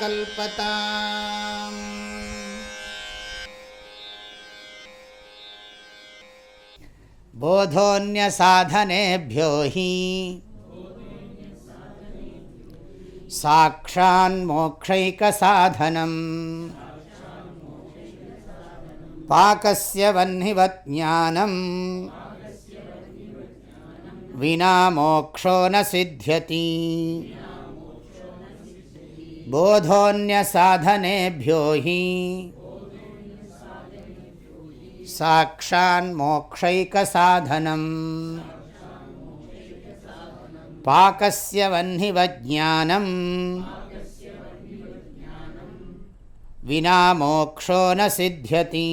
कल्पताम्। बोधोऽन्यसाधनेभ्यो हि साक्षान्मोक्षैकसाधनम् पाकस्य वह्निवत् ज्ञानम् विना मोक्षो न सिद्ध्यति बोधोऽन्यसाधनेभ्यो हि साक्षान्मोक्षैकसाधनम् पाकस्य वह्निवज्ञानम् विना मोक्षो न सिद्ध्यति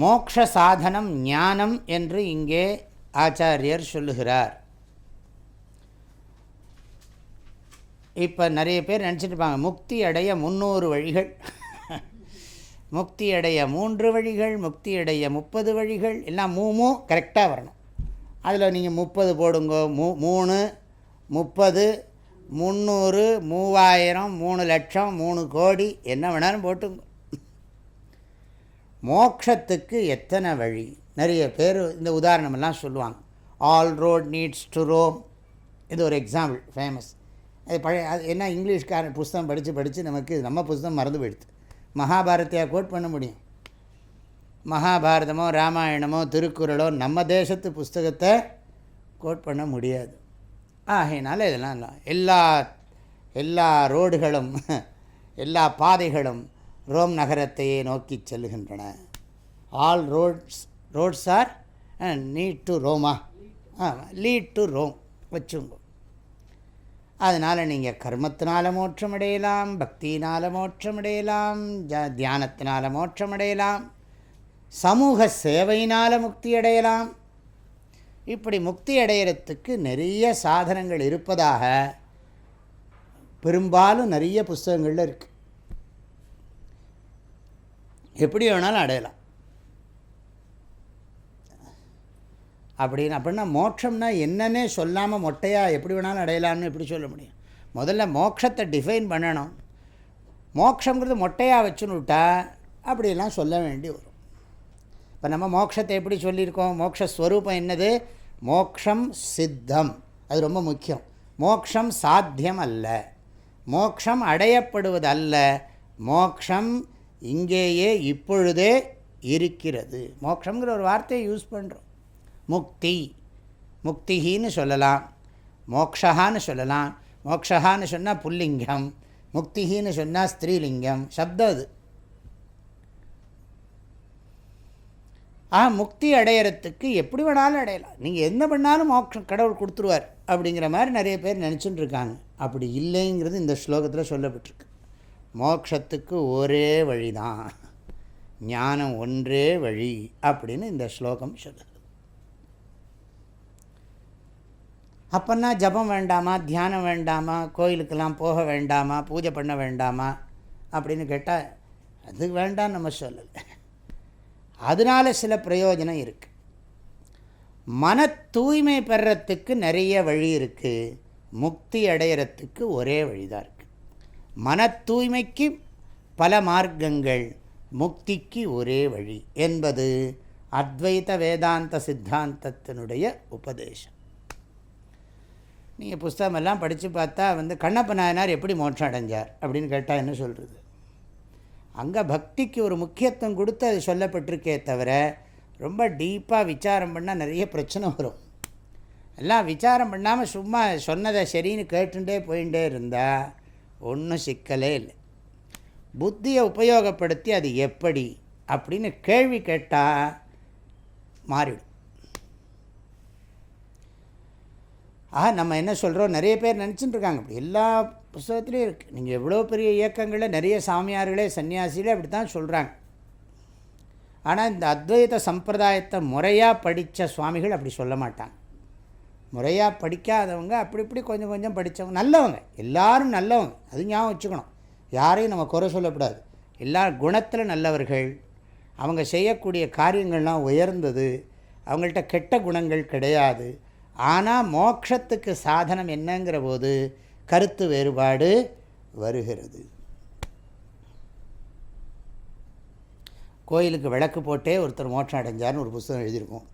மோக்ஷ சாதனம் ஞானம் என்று இங்கே ஆச்சாரியர் சொல்லுகிறார் இப்போ நிறைய பேர் நினச்சிட்டு இருப்பாங்க முக்தி அடைய முந்நூறு வழிகள். முக்தி அடைய மூன்று வழிகள் முக்தி அடைய முப்பது வழிகள் எல்லாம் மூமூ கரெக்டாக வரணும். அதில் நீங்கள் முப்பது போடுங்க மூ மூணு முப்பது முந்நூறு மூவாயிரம் மூணு லட்சம் மூணு கோடி என்ன வேணாலும் போட்டுங்க. மோக்ஷத்துக்கு எத்தனை வழி? நிறைய பேர் இந்த உதாரணமெல்லாம் சொல்லுவாங்க. All road needs to Rome இது ஒரு எக்ஸாம்பிள் ஃபேமஸ் அது பழைய அது என்ன இங்கிலீஷ்கார புஸ்தகம் படித்து படித்து நமக்கு நம்ம புஸ்தகம் மறந்து போயிடுது. மகாபாரதியாக கோட் பண்ண முடியும். மகாபாரதமோ ராமாயணமோ திருக்குறளோ நம்ம தேசத்து புஸ்தகத்தை கோட் பண்ண முடியாது. ஆகையினால இதெல்லாம் இல்லை. எல்லா எல்லா ரோடுகளும் எல்லா பாதைகளும் ரோம் நகரத்தையே நோக்கி செல்லுகின்றன. All roads roads are need to Rome ah lead to Rome வச்சுங்கோ. அதனால் நீங்கள் கர்மத்தினால மோட்சம் அடையலாம் பக்தியினால் மோட்சம் அடையலாம் ஜ தியானத்தினால் மோட்சம் அடையலாம் சமூக சேவையினால் முக்தி அடையலாம் இப்படி முக்தி அடையிறதுக்கு நிறைய சாதனங்கள் இருப்பதாக பெரும்பாலும் நிறைய புஸ்தகங்களில் இருக்குது எப்படி வேணாலும் அடையலாம். அப்படின்னு. அப்படின்னா மோட்சம்னா என்னன்னே சொல்லாமல் மொட்டையாக எப்படி வேணாலும் அடையலாம்னு எப்படி சொல்ல முடியும். முதல்ல மோட்சத்தை டிஃபைன் பண்ணணும். மோட்சங்கிறது மொட்டையாக வச்சுன்னு விட்டா அப்படிலாம் சொல்ல வேண்டி வரும். இப்போ நம்ம மோட்சத்தை எப்படி சொல்லியிருக்கோம்? மோக்ஷஸ்வரூபம் என்னது? மோக்ஷம் சித்தம். அது ரொம்ப முக்கியம். மோக்ஷம் சாத்தியம் அல்ல. மோக்ஷம் அடையப்படுவது அல்ல மோக்ஷம் இங்கேயே இப்பொழுதே இருக்கிறது. மோக்ஷங்கிற ஒரு வார்த்தையை யூஸ் பண்ணுறோம் முக்தி. முக்திகின்னு சொல்லலாம். மோக்ஷகான்னு சொல்லலாம். மோக்ஷகான்னு சொன்னால் புல்லிங்கம். முக்திகின்னு சொன்னால் ஸ்திரீலிங்கம். சப்தம் அது. ஆ முக்தி அடையிறதுக்கு எப்படி வேணாலும் அடையலாம். நீங்கள் என்ன பண்ணாலும் மோட்சம் கடவுள் கொடுத்துருவார் அப்படிங்கிற மாதிரி நிறைய பேர் நினச்சிட்டு இருக்காங்க அப்படி இல்லைங்கிறது இந்த ஸ்லோகத்தில் சொல்லப்பட்டிருக்கு. மோக்ஷத்துக்கு ஒரே வழி தான் ஞானம் ஒன்றே வழி அப்படின்னு இந்த ஸ்லோகம் சொல்லுது. அப்போன்னா ஜபம் வேண்டாமா தியானம் வேண்டாமா கோயிலுக்கெல்லாம் போக வேண்டாமா பூஜை பண்ண வேண்டாமா அப்படின்னு கேட்டால் அது வேண்டாம் நம்ம சொல்லலை. அதனால் சில பிரயோஜனம் இருக்குது மன தூய்மை பெறத்துக்கு நிறைய வழி இருக்குது முக்தி அடையிறத்துக்கு ஒரே வழி தான் இருக்குது மன தூய்மைக்கு பல மார்க்கங்கள் முக்திக்கு ஒரே வழி என்பது அத்வைத வேதாந்த சித்தாந்தத்தினுடைய உபதேசம். நீங்கள் புஸ்தகமெல்லாம் படித்து பார்த்தா வந்து கண்ணப்ப நாயனார் எப்படி மோட்சம் அடைஞ்சார் அப்படின்னு கேட்டால் என்ன சொல்கிறது அங்கே பக்திக்கு ஒரு முக்கியத்துவம் கொடுத்து அது சொல்லப்பட்டிருக்கே தவிர ரொம்ப டீப்பாக விசாரம் பண்ணால் நிறைய பிரச்சனை வரும். எல்லாம் விசாரம் பண்ணாமல் சும்மா சொன்னதை சரின்னு கேட்டுட்டே போயிட்டே இருந்தால் ஒன்றும் சிக்கலே இல்லை. புத்தியை உபயோகப்படுத்தி அது எப்படி அப்படின்னு கேள்வி கேட்டால் மாறிடும். ஆக நம்ம என்ன சொல்கிறோம் நிறைய பேர் நினச்சிட்டு இருக்காங்க அப்படி எல்லா புஸ்தகத்துலேயும் இருக்குது நீங்கள் எவ்வளோ பெரிய இயக்கங்களில் நிறைய சாமியார்களே சன்னியாசிகளே அப்படி தான் சொல்கிறாங்க ஆனால் இந்த அத்வைத சம்பிரதாயத்தை முறையாக படித்த சுவாமிகள் அப்படி சொல்ல மாட்டாங்க. முறையாக படிக்காதவங்க அப்படி இப்படி கொஞ்சம் கொஞ்சம் படித்தவங்க நல்லவங்க. எல்லாரும் நல்லவங்க. அது ஞாபகம் வச்சுக்கணும். யாரையும் நம்ம குறை சொல்லக்கூடாது. எல்லா குணத்தில் நல்லவர்கள். அவங்க செய்யக்கூடிய காரியங்கள்லாம் உயர்ந்தது. அவங்கள்ட்ட கெட்ட குணங்கள் கிடையாது. ஆனால் மோக்ஷத்துக்கு சாதனம் என்னங்கிற போது கருத்து வேறுபாடு வருகிறது. கோயிலுக்கு விளக்கு போட்டே ஒருத்தர் மோட்சம் அடைஞ்சார்னு ஒரு புஸ்தகம் எழுதியிருக்கோம்.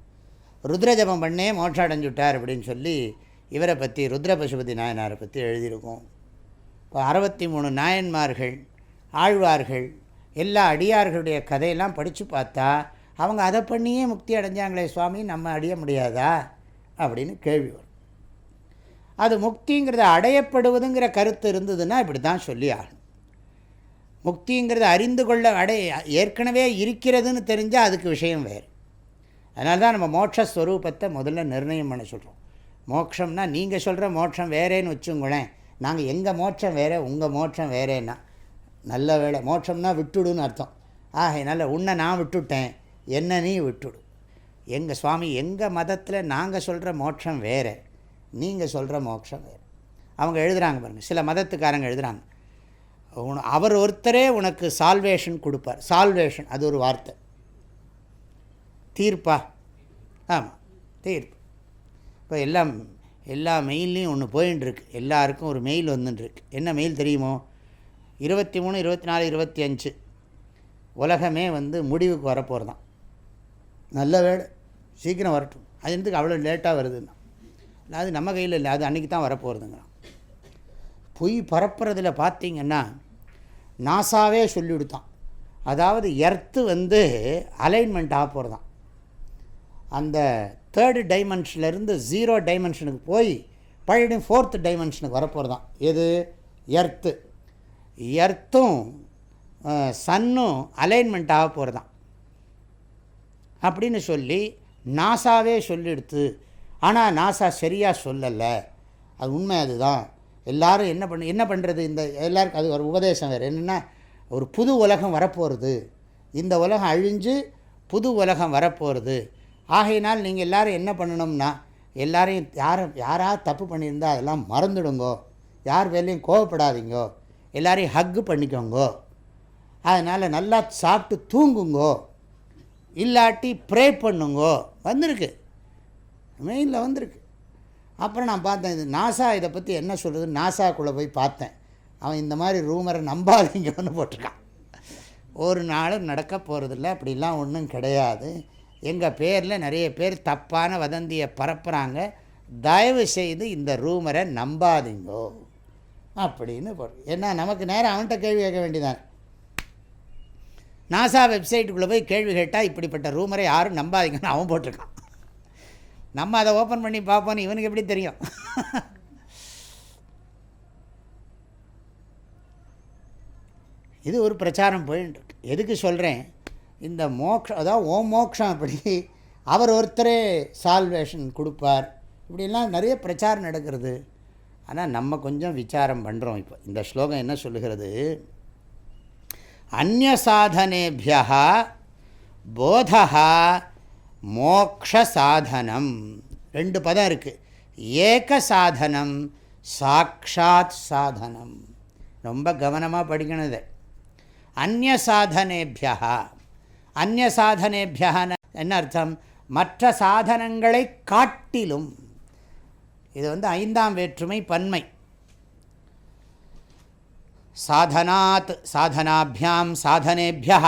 ருத்ரஜபம் பண்ணே மோட்சம் அடைஞ்சுட்டார் அப்படின்னு சொல்லி இவரை பற்றி ருத்ர பசுபதி நாயனாரை பற்றி எழுதியிருக்கோம். இப்போ அறுபத்தி மூணு நாயன்மார்கள் ஆழ்வார்கள் எல்லா அடியார்களுடைய கதையெல்லாம் படித்து பார்த்தா அவங்க அதை பண்ணியே முக்தி அடைஞ்சாங்களே சுவாமி நம்ம அடைய முடியாதா? அப்படின்னு கேள்வி வரும். அது முக்திங்கிறது அடையப்படுவதுங்கிற கருத்து இருந்ததுன்னா இப்படி தான் சொல்லி ஆகணும். முக்திங்கிறது அறிந்து கொள்ள அடைய ஏற்கனவே இருக்கிறதுன்னு தெரிஞ்சால் அதுக்கு விஷயம் வேறு. அதனால தான் நம்ம மோட்சஸ்வரூபத்தை முதல்ல நிர்ணயம் பண்ண சொல்கிறோம் மோட்சம்னா நீங்கள் சொல்கிற மோட்சம் வேறேன்னு வச்சுங்களேன் நாங்கள் எங்கள் மோட்சம் வேறே உங்கள் மோட்சம் வேறேன்னா. நல்ல வேலை மோட்சம்னா விட்டுடுன்னு அர்த்தம். ஆகையினால உன்னை நான் விட்டுட்டேன் என்ன நீ விட்டுடு. எங்கள் சுவாமி எங்கள் மதத்தில் நாங்கள் சொல்கிற மோட்சம் வேறு நீங்கள் சொல்கிற மோட்சம் வேறு. அவங்க எழுதுகிறாங்க பாருங்கள் சில மதத்துக்காரங்க எழுதுகிறாங்க உன் அவர் ஒருத்தரே உனக்கு சால்வேஷன் கொடுப்பார். சால்வேஷன் அது ஒரு வார்த்தை. தீர்ப்பா? ஆமாம் தீர்ப்பு. இப்போ எல்லாம் எல்லா மெயில்லையும் ஒன்று போயின்ட்டுருக்கு எல்லாருக்கும் ஒரு மெயில் வந்துட்டுருக்கு என்ன மெயில் தெரியுமோ? இருபத்தி மூணு இருபத்தி நாலு இருபத்தி அஞ்சு உலகமே வந்து முடிவுக்கு வரப்போகிறது தான் நல்ல வேலை சீக்கிரம் வரட்டும். அது எதுக்கு அவ்வளோ லேட்டாக வருதுன்னா? அது நம்ம கையில் இல்லை அது அன்றைக்கி தான் வரப்போகிறதுங்கிறான் பொய் பரப்புறதில் பார்த்தீங்கன்னா நாசாவே சொல்லிவிடுத்தான். அதாவது எர்த்து வந்து அலைன்மெண்ட் ஆக போகிறதான் அந்த தேர்டு டைமென்ஷன்லேருந்து ஜீரோ டைமென்ஷனுக்கு போய் பழைய ஃபோர்த்து டைமென்ஷனுக்கு வரப்போகிறதான் எது? எர்த்து எர்த்தும் சன்னும் அலைன்மெண்ட் ஆக போகிறதான் அப்படின்னு சொல்லி நாசாவே சொல்லிடுத்து. ஆனால் நாசா சரியாக சொல்லலை. அது உண்மை அதுதான். எல்லோரும் என்ன பண்ண என்ன பண்ணுறது இந்த எல்லாருக்கும் அது ஒரு உபதேசம் வேறு. என்னென்னா ஒரு புது உலகம் வரப்போகிறது இந்த உலகம் அழிஞ்சு புது உலகம் வரப்போகிறது ஆகையினால் நீங்கள் எல்லோரும் என்ன பண்ணணும்னா எல்லாரையும் யார் யாராவது தப்பு பண்ணியிருந்தால் அதெல்லாம் மறந்துடுங்கோ. யார் வேலையும் கோவப்படாதீங்கோ. எல்லாரையும் ஹக்கு பண்ணிக்கோங்கோ. அதனால் நல்லா சாப்பிட்டு தூங்குங்கோ. இல்லாட்டி ப்ரே பண்ணுங்கோ. வந்திருக்கு. மெயினில் வந்திருக்கு. அப்புறம் நான் பார்த்தேன் இது நாசா இதை பற்றி என்ன சொல்கிறது நாசாக்குள்ளே போய் பார்த்தேன். அவன் இந்த மாதிரி ரூமரை நம்பாதீங்கன்னு போட்டிருக்கான். ஒரு நாளும் நடக்க போகிறதில்ல அப்படிலாம் ஒன்றும் கிடையாது. எங்கள் பேரில் நிறைய பேர் தப்பான வதந்தியை பரப்புகிறாங்க தயவு செய்து இந்த ரூமரை நம்பாதீங்கோ. அப்படின்னு போடு. ஏன்னா நமக்கு நேரம் அவன்கிட்ட கேள்வி கேட்க வேண்டியதான் நாசா வெப்சைட்டுக்குள்ளே போய் கேள்வி கேட்டால் இப்படிப்பட்ட ரூமரை யாரும் நம்பாதீங்கன்னு அவன் போட்டிருக்கான். நம்ம அதை ஓப்பன் பண்ணி பார்ப்போன்னு இவனுக்கு எப்படி தெரியும்? இது ஒரு பிரச்சாரம் போயின்னு எதுக்கு சொல்கிறேன் இந்த மோக்ஷம் அதாவது ஓ மோக்ஷம் அப்படி அவர் ஒருத்தரே சால்வேஷன் கொடுப்பார். இப்படிலாம் நிறைய பிரச்சாரம் நடக்கிறது. ஆனால் நம்ம கொஞ்சம் விசாரம் பண்ணுறோம் இப்போ. இந்த ஸ்லோகம் என்ன சொல்லுகிறது? அந்நசாதனேபியா போதா மோக்ஷ சாதனம் ரெண்டு பதம் இருக்குது ஏக சாதனம் சாட்சாத் சாதனம் ரொம்ப கவனமாக படிக்கணுது. அந்நசாதனேபியா அந்நசாதனேபியான என்ன அர்த்தம்? மற்ற சாதனங்களை காட்டிலும். இது வந்து ஐந்தாம் வேற்றுமை பன்மை. சாதனாத் சாதனாபியாம் சாதனேபியா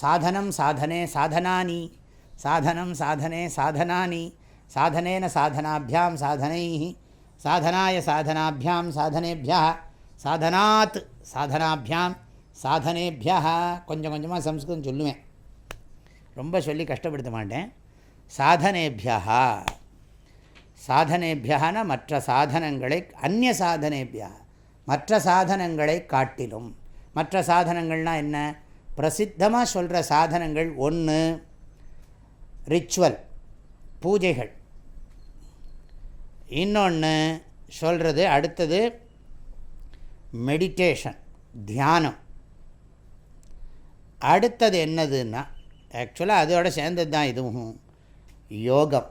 சாதனம் சாதனே சாதனானி சாதனம் சாதனே சாதனானி சாதனேன சாதனாபியாம் சாதனை சாதனாய சாதனாபியாம் சாதனேபியா சாதனாத் சாதனாபியாம் சாதனேபியா கொஞ்சம் கொஞ்சமாக சம்ஸ்கிருதம் சொல்லுவேன். ரொம்ப சொல்லி கஷ்டப்படுத்த மாட்டேன். சாதனேபியா சாதனேபியான மற்ற சாதனங்களை அந்நிய சாதனேபியா மற்ற சாதனங்களை காட்டிலும். மற்ற சாதனங்கள்னால் என்ன? பிரசித்தமாக சொல்கிற சாதனங்கள் ஒன்று ரிச்சுவல் பூஜைகள். இன்னொன்று சொல்கிறது அடுத்தது மெடிடேஷன் தியானம். அடுத்தது என்னதுன்னா ஆக்சுவலாக அதோட சேர்ந்தது தான் இதுவும். யோகம்.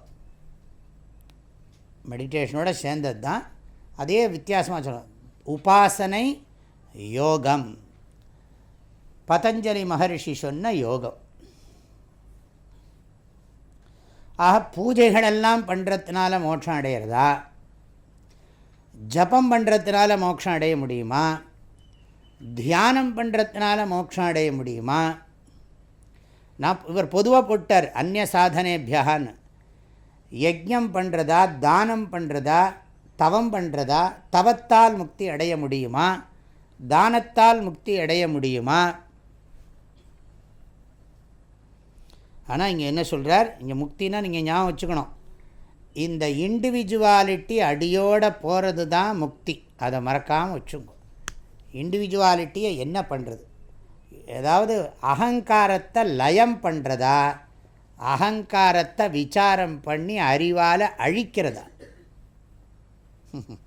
மெடிடேஷனோட சேர்ந்தது தான் அதே வித்தியாசமாக சொல்லணும் உபாசனை யோகம். பதஞ்சலி மகர்ஷி சொன்ன யோகம். ஆக பூஜைகளெல்லாம் பண்ணுறதுனால மோட்சம் அடையிறதா? ஜபம் பண்ணுறதுனால மோட்சம் அடைய முடியுமா? தியானம் பண்ணுறதுனால மோட்சம் அடைய முடியுமா? நான் இவர் பொதுவாக போட்டார் அந்நிய சாதனேபியான்னு. யஜ்யம் பண்ணுறதா தானம் பண்ணுறதா தவம் பண்ணுறதா தவத்தால் முக்தி அடைய முடியுமா? தானத்தால் முக்தி அடைய முடியுமா? ஆனால் இங்கே என்ன சொல்கிறார் இங்கே முக்தினா நீங்கள் ஞாபகம் வச்சுக்கணும். இந்த இண்டிவிஜுவாலிட்டி அடியோட போகிறது தான் முக்தி. அதை மறக்காமல் வச்சுங்க இண்டிவிஜுவாலிட்டியை என்ன பண்ணுறது ஏதாவது அகங்காரத்தை லயம் பண்ணுறதா அகங்காரத்தை விசாரம் பண்ணி அறிவால் அழிக்கிறதா?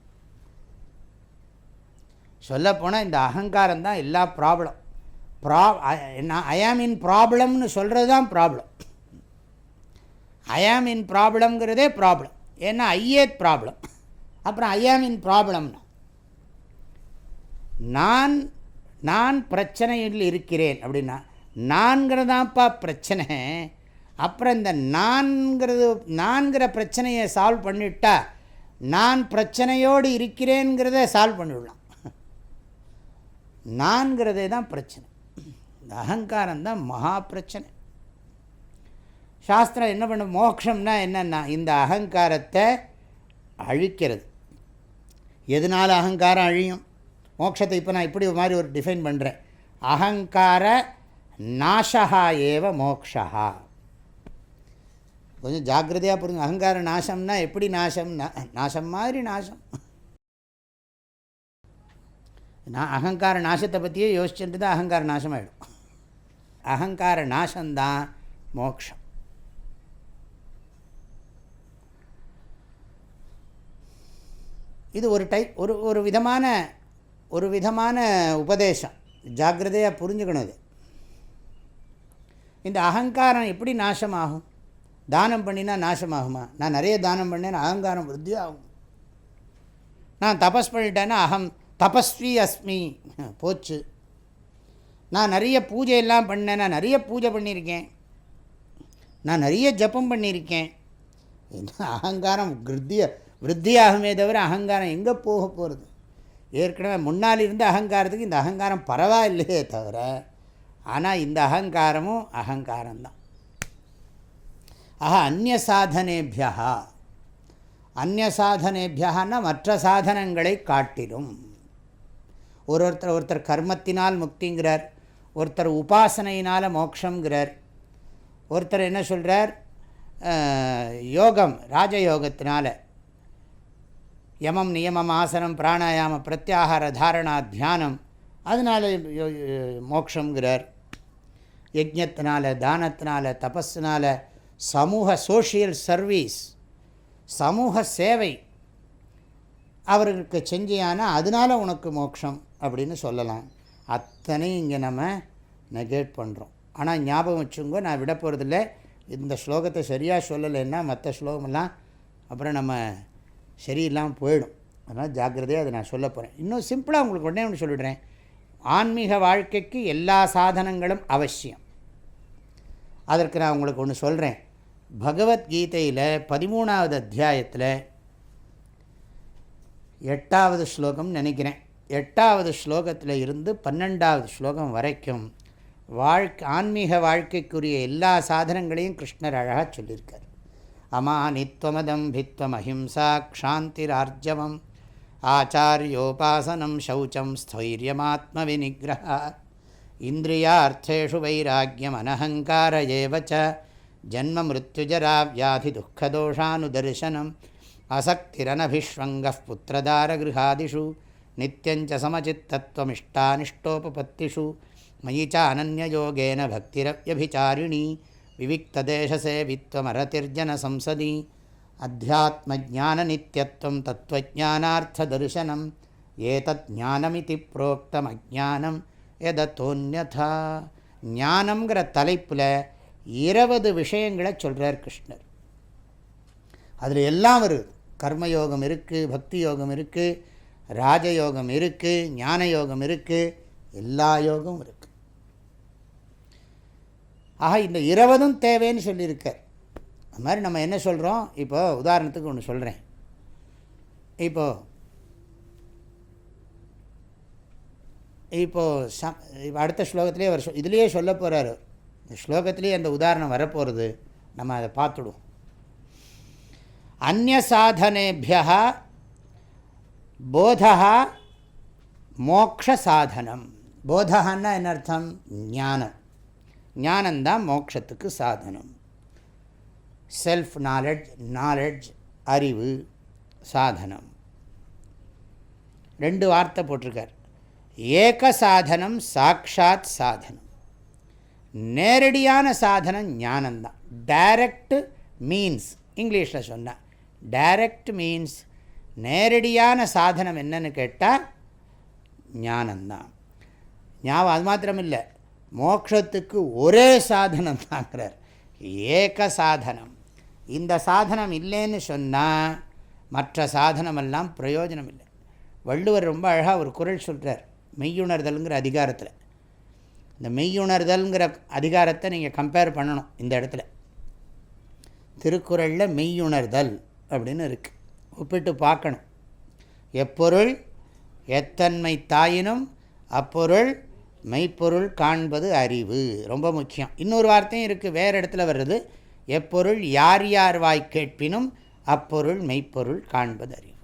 சொல்லப்போனால் இந்த அகங்காரம் தான் எல்லா ப்ராப்ளம் ப்ரா நான் ஐஆம் இன் ப்ராப்ளம்னு சொல்கிறது தான் ப்ராப்ளம் ஐஆம் இன் ப்ராப்ளம்ங்கிறதே ப்ராப்ளம் ஏன்னா ஐயே ப்ராப்ளம் அப்புறம் ஐஆம் இன் ப்ராப்ளம்னா நான் நான் பிரச்சனையில் இருக்கிறேன் அப்படின்னா நான்கிறதாப்பா பிரச்சனை. அப்புறம் இந்த நான்கிறது நான்கிற பிரச்சனையை சால்வ் பண்ணிட்டா நான் பிரச்சனையோடு இருக்கிறேங்கிறத சால்வ் பண்ணிவிடலாம் நான்கிறதே தான் பிரச்சனை. இந்த அகங்காரம் தான் மகா பிரச்சனை. சாஸ்திரம் என்ன பண்ண மோக்ஷம்னா என்னென்னா இந்த அகங்காரத்தை அழிக்கிறது. எதனால் அகங்காரம் அழியும்? மோட்சத்தை இப்போ நான் இப்படி மாதிரி ஒரு டிஃபைன் பண்ணுறேன் அகங்கார நாசகா ஏவ மோக்ஷா கொஞ்சம் ஜாக்கிரதையாக புரிஞ்சு அகங்கார நாசம்னா எப்படி நாசம்னா நாசம் மாதிரி நாசம். நான் அகங்கார நாசத்தை பற்றியே யோசிச்சுட்டு தான் அகங்கார நாசமாகிடும் அகங்கார நாசம்தான் மோக்ஷம். இது ஒரு டைப் ஒரு ஒரு விதமான ஒரு விதமான உபதேசம். ஜாக்கிரதையாக புரிஞ்சுக்கணும் இது. இந்த அகங்காரம் எப்படி நாசமாகும்? தானம் பண்ணினா நாசமாகுமா? நான் நிறைய தானம் பண்ணேன் அகங்காரம் விருத்தி ஆகும். நான் தபஸ் பண்ணிட்டேன்னா அகம் தபஸ்வி அஸ்மி. போச்சு. நான் நிறைய பூஜையெல்லாம் பண்ணேன் நான் நிறைய பூஜை பண்ணியிருக்கேன். நான் நிறைய ஜப்பம் பண்ணியிருக்கேன். அகங்காரம்? விருத்திய விருத்தியாகுமே தவிர அகங்காரம் எங்கே போக போகிறது ஏற்கனவே முன்னால் இருந்த அகங்காரத்துக்கு இந்த அகங்காரம் பரவாயில்லையே தவிர ஆனால் இந்த அகங்காரமும் அகங்காரம்தான். ஆக அந்நிய சாதனேபியா அந்நிய சாதனேபியான்னா மற்ற சாதனங்களை காட்டிலும். ஒரு ஒருத்தர் ஒருத்தர் கர்மத்தினால் முக்திங்கிறார் ஒருத்தர் உபாசனையினால் மோக்ஷங்கிறார் ஒருத்தர் என்ன சொல்கிறார் யோகம் ராஜயோகத்தினால. யமம் நியமம் ஆசனம் பிராணாயாம பிரத்யாகார தாரணா தியானம் அதனால் மோக்ஷங்கிறார். யஜத்தினால தானத்தினால தபஸ்னால் சமூக சோஷியல் சர்வீஸ் சமூக சேவை அவர்களுக்கு செஞ்சியானா அதனால் உனக்கு மோட்சம் அப்படின்னு சொல்லலாம். அத்தனையும் இங்கே நம்ம நெகேட் பண்ணுறோம் ஆனால் ஞாபகம் வச்சுங்க நான் விட போகிறதில்ல இந்த ஸ்லோகத்தை சரியாக சொல்லலைன்னா மற்ற ஸ்லோகமெல்லாம் அப்புறம் நம்ம சரியில்லாமல் போயிடும். அதனால் ஜாக்கிரதையாக அதை நான் சொல்ல போகிறேன் இன்னும் சிம்பிளாக உங்களுக்கு உடனே ஒன்று சொல்லிடுறேன். ஆன்மீக வாழ்க்கைக்கு எல்லா சாதனங்களும் அவசியம். அதற்கு நான் உங்களுக்கு ஒன்று சொல்கிறேன் பகவத்கீதையில் பதிமூணாவது அத்தியாயத்தில் எட்டாவது ஸ்லோகம் நினைக்கிறேன். எட்டாவது ஸ்லோகத்தில் இருந்து பன்னெண்டாவது ஸ்லோகம் வரைக்கும் வாழ்க்கை ஆன்மீக வாழ்க்கைக்குரிய எல்லா சாதனங்களையும் கிருஷ்ணர் அழகாக சொல்லியிருக்கார். அமானித்வமதம் பித்வம் அஹிம்சா க்ஷாந்திரார்ஜவம் ஆச்சாரியோபாசனம் சௌச்சம் ஸ்தைரியமாத்ம விநிகிரகா இந்திரியார்த்தேஷு வைராக்கியம் அனஹங்கார ஏவச்ச ஜன்ம மிருத்யுஜரா வியாதி துக்கதோஷானுதர்சனம் அசக்திரனபிஷ்வங்க புத்திரதாரகிருஹாதிஷு நித்தியஞ்ச சமச்சித்தத்வமிஷ்டானிஷ்டோபத்திஷு மயி ச பக்திரவியபிச்சாரிணி விவிக்ததேசசேவித்வமரதிர்ஜன சம்சதி அத்தியாத்மஜானநித்தியத்துவம் தத்துவஜானார்த்ததர்சனம் ஏதத் ஞானமிதி புரோக்தம் அஜானம் எதத்தோன்யதா ஞானங்கிற தலைப்பில் இருபது விஷயங்களை சொல்கிறார் கிருஷ்ணர். அதில் எல்லாம் வருது கர்மயோகம் இருக்குது பக்தி யோகம் இருக்குது ராஜயோகம் இருக்குது ஞான யோகம் இருக்குது எல்லா யோகமும் இருக்குது ஆக இந்த இருபதும் தேவைன்னு சொல்லியிருக்கார். அது மாதிரி நம்ம என்ன சொல்கிறோம் இப்போ உதாரணத்துக்கு ஒன்று சொல்கிறேன் இப்போது இப்போது ச இப்போ அடுத்த ஸ்லோகத்திலே அவர் சொ இதுலேயே சொல்ல போகிறார் இந்த ஸ்லோகத்திலேயே அந்த உதாரணம் வரப்போகிறது நம்ம அதை பார்த்துடுவோம். அந்நிய சாதனேபியா போதா மோக்ஷ சாதனம் போதகான்னா என்ன அர்த்தம்? ஞானம். ஞானந்தான் மோக்ஷத்துக்கு சாதனம். செல்ஃப் நாலெட்ஜ் நாலெட்ஜ் அறிவு சாதனம். ரெண்டு வார்த்தை போட்டிருக்கார். ஏக சாதனம் சாட்சாத் சாதனம். நேரடியான சாதனம் ஞானந்தான். டைரக்ட் மீன்ஸ் இங்கிலீஷில் சொன்னால் டைரக்ட் மீன்ஸ் நேரடியான சாதனம் என்னன்னு கேட்டால் ஞானந்தான். ஞாபகம் அது மாத்திரம் இல்லை மோக்ஷத்துக்கு ஒரே சாதனம் தாங்கிறார். ஏக சாதனம். இந்த சாதனம் இல்லைன்னு சொன்னால் மற்ற சாதனமெல்லாம் பிரயோஜனம் இல்லை வள்ளுவர் ரொம்ப அழகாக ஒரு குரல் சொல்கிறார் மெய்யுணர்தலுங்கிற அதிகாரத்தில். இந்த மெய்யுணர்தல்ங்கிற அதிகாரத்தை நீங்கள் கம்பேர் பண்ணணும் இந்த இடத்துல. திருக்குறளில் மெய்யுணர்தல் அப்படின்னு இருக்குது ஒப்பிட்டு பார்க்கணும். எப்பொருள் எத்தன்மை தாயினும் அப்பொருள் மெய்ப்பொருள் காண்பது அறிவு. ரொம்ப முக்கியம். இன்னொரு வார்த்தையும் இருக்குது வேறு இடத்துல வர்றது எப்பொருள் யார் யார் வாய் கேட்பினும் அப்பொருள் மெய்ப்பொருள் காண்பது அறிவு.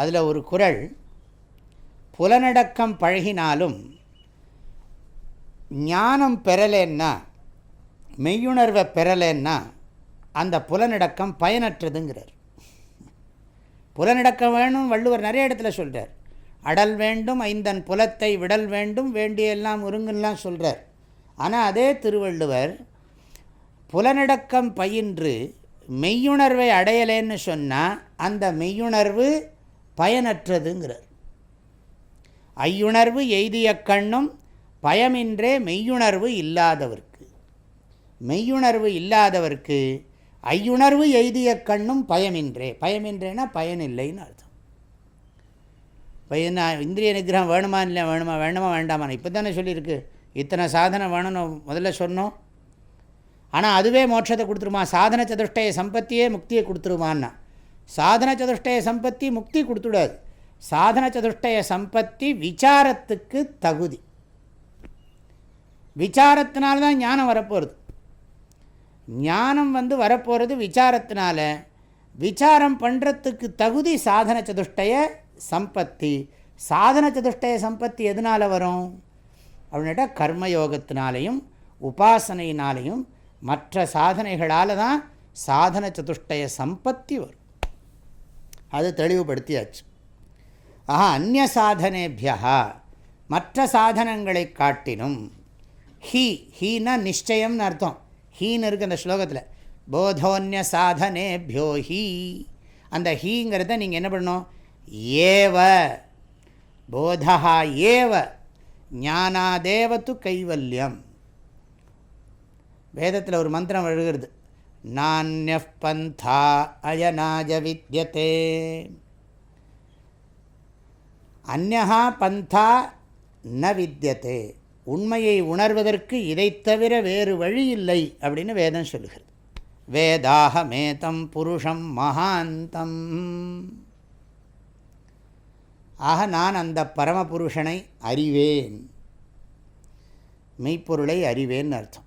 அதில் ஒரு குரல் புலனடக்கம் பழகினாலும் ஞானம் பெறலேன்னா மெய்யுணர்வை பெறலேன்னா அந்த புலனடக்கம் பயனற்றதுங்கிறார். புலனடக்கம் வேணும் வள்ளுவர் நிறைய இடத்துல சொல்கிறார் அடல் வேண்டும் ஐந்தன் புலத்தை விடல் வேண்டும் வேண்டியெல்லாம் ஒருங்கெல்லாம் சொல்கிறார் ஆனால் அதே திருவள்ளுவர் புலனடக்கம் பயின்று மெய்யுணர்வை அடையலேன்னு சொன்னால் அந்த மெய்யுணர்வு பயனற்றதுங்கிறார். ஐயுணர்வு எய்திய கண்ணும் பயமின்றே மெய்யுணர்வு இல்லாதவர்க்கு. மெய்யுணர்வு இல்லாதவர்க்கு ஐயுணர்வு எய்திய கண்ணும் பயமின்றே. பயமின்றேனா பயனில்லைன்னு அர்த்தம். பையனா இந்திரிய நிகிரகம் வேணுமா இல்லை வேணுமா வேணுமா வேண்டாமா இப்போ தானே சொல்லியிருக்கு. இத்தனை சாதனை வேணும்னு முதல்ல சொன்னோம். ஆனால் அதுவே மோட்சத்தை கொடுத்துருமா? சாதன சதுஷ்டய சம்பத்தியே முக்தியை கொடுத்துருமான்னா. சாதன சதுஷ்டய சம்பத்தி முக்தி கொடுத்துடாது சாதன சதுஷ்டய சம்பத்தி விசாரத்துக்கு தகுதி. விசாரத்தினால்தான் ஞானம் வரப்போகிறது ஞானம் வந்து வரப்போகிறது விசாரத்தினால. விசாரம் பண்ணுறதுக்கு தகுதி சாதன சதுஷ்டய சம்பத்தி. சாதன சதுஷ்டய சம்பத்தி எதனால் வரும்? அப்படின்ட்டா கர்மயோகத்தினாலையும் உபாசனையினாலையும் மற்ற சாதனைகளால் தான் சாதன சதுஷ்டய சம்பத்தி வரும். அது தெளிவுபடுத்தியாச்சு. ஆஹா அந்நிய சாதனேபியா மற்ற சாதனங்களை காட்டினும் ஹீ ஹீனா நிச்சயம்னு அர்த்தம். ஹீன்னு இருக்குது அந்த ஸ்லோகத்தில். போதோன்ய சாதனேபியோ ஹீ. அந்த ஹீங்கிறத நீங்கள் என்ன பண்ணணும்? ஏவ. போதா ஏவ. ஞானாதேவத்து கைவல்யம். வேதத்தில் ஒரு மந்திரம் எழுகிறது நானிய பந்தா அயனாஜ வித்தியதே அந்நகா பந்தா ந வித்தியதே உண்மையை உணர்வதற்கு இதை தவிர வேறு வழி இல்லை அப்படின்னு வேதம் சொல்கிறது வேதாக மேதம் புருஷம் மகாந்தம். ஆக நான் அந்த பரமபுருஷனை அறிவேன். மெய்ப்பொருளை அறிவேன் அர்த்தம்.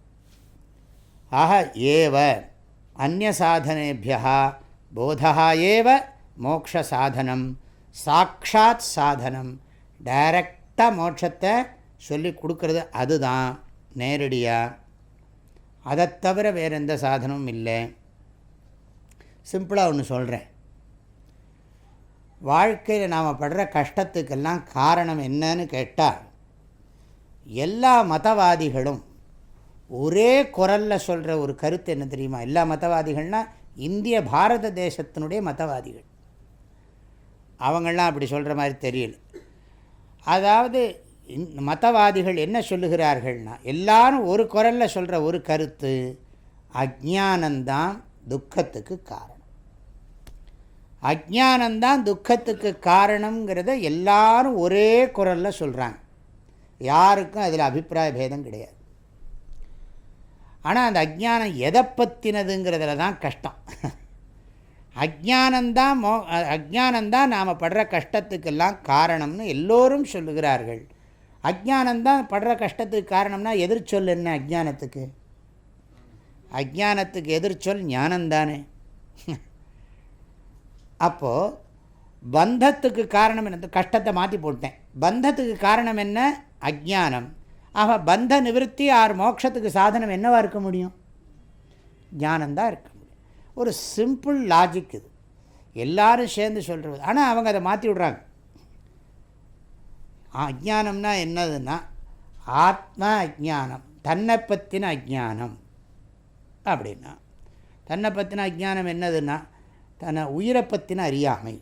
ஆக ஏவ அந்நிய சாதனேபியா போதா ஏவ மோக்ஷ சாதனம். சாட்சாத் சாதனம். டைரக்டாக மோட்சத்தை சொல்லி கொடுக்கறது அதுதான். நேரடியாக அதை தவிர வேறு எந்த சாதனமும் இல்லை. சிம்பிளாக ஒன்று சொல்கிறேன் வாழ்க்கையில் நாம் படுற கஷ்டத்துக்கெல்லாம் காரணம் என்னன்னு கேட்டால் எல்லா மதவாதிகளும் ஒரே குரலில் சொல்கிற ஒரு கருத்து என்ன தெரியுமா? எல்லா மதவாதிகள்னால் இந்திய பாரத தேசத்தினுடைய மதவாதிகள். அவங்களாம் அப்படி சொல்கிற மாதிரி தெரியல. அதாவது மதவாதிகள் என்ன சொல்லுகிறார்கள்னா எல்லாரும் ஒரு குரலில் சொல்கிற ஒரு கருத்து அஜானந்தான் துக்கத்துக்கு காரணம். அஜானந்தான் துக்கத்துக்கு காரணங்கிறத எல்லாரும் ஒரே குரலில் சொல்கிறாங்க யாருக்கும் அதில் அபிப்பிராய பேதம் கிடையாது. ஆனால் அந்த அஜ்ஞானம் எதை பற்றினதுங்கிறதுல தான் கஷ்டம். அஜானந்தான் மோ அஜானந்தான் நாம் படுற கஷ்டத்துக்கெல்லாம் காரணம்னு எல்லோரும் சொல்லுகிறார்கள். அஜ்ஞானந்தான் படுற கஷ்டத்துக்கு காரணம்னா எதிர்ச்சொல் என்ன அஜானத்துக்கு அஜ்ஞானத்துக்கு எதிர்ச்சொல் ஞானந்தானே. அப்போது பந்தத்துக்கு காரணம் என்ன? கஷ்டத்தை மாற்றி போட்டேன். பந்தத்துக்கு காரணம் என்ன? அஜ்ஞானம். ஆக பந்த நிவர்த்தி ஆறு மோட்சத்துக்கு சாதனம் என்னவாக இருக்க முடியும்? ஞானந்தான் இருக்கு ஒரு சிம்பிள் லாஜிக் இது. எல்லாரும் சேர்ந்து சொல்கிறது ஆனால் அவங்க அதை மாற்றி விட்றாங்க. அஜானம்னா என்னதுன்னா ஆத்ம அஜானம் தன்னை பற்றின அஜானம் அப்படின்னா. தன்னை பற்றின அஜானம் என்னதுன்னா தன்னை உயிரை பற்றின அறியாமை.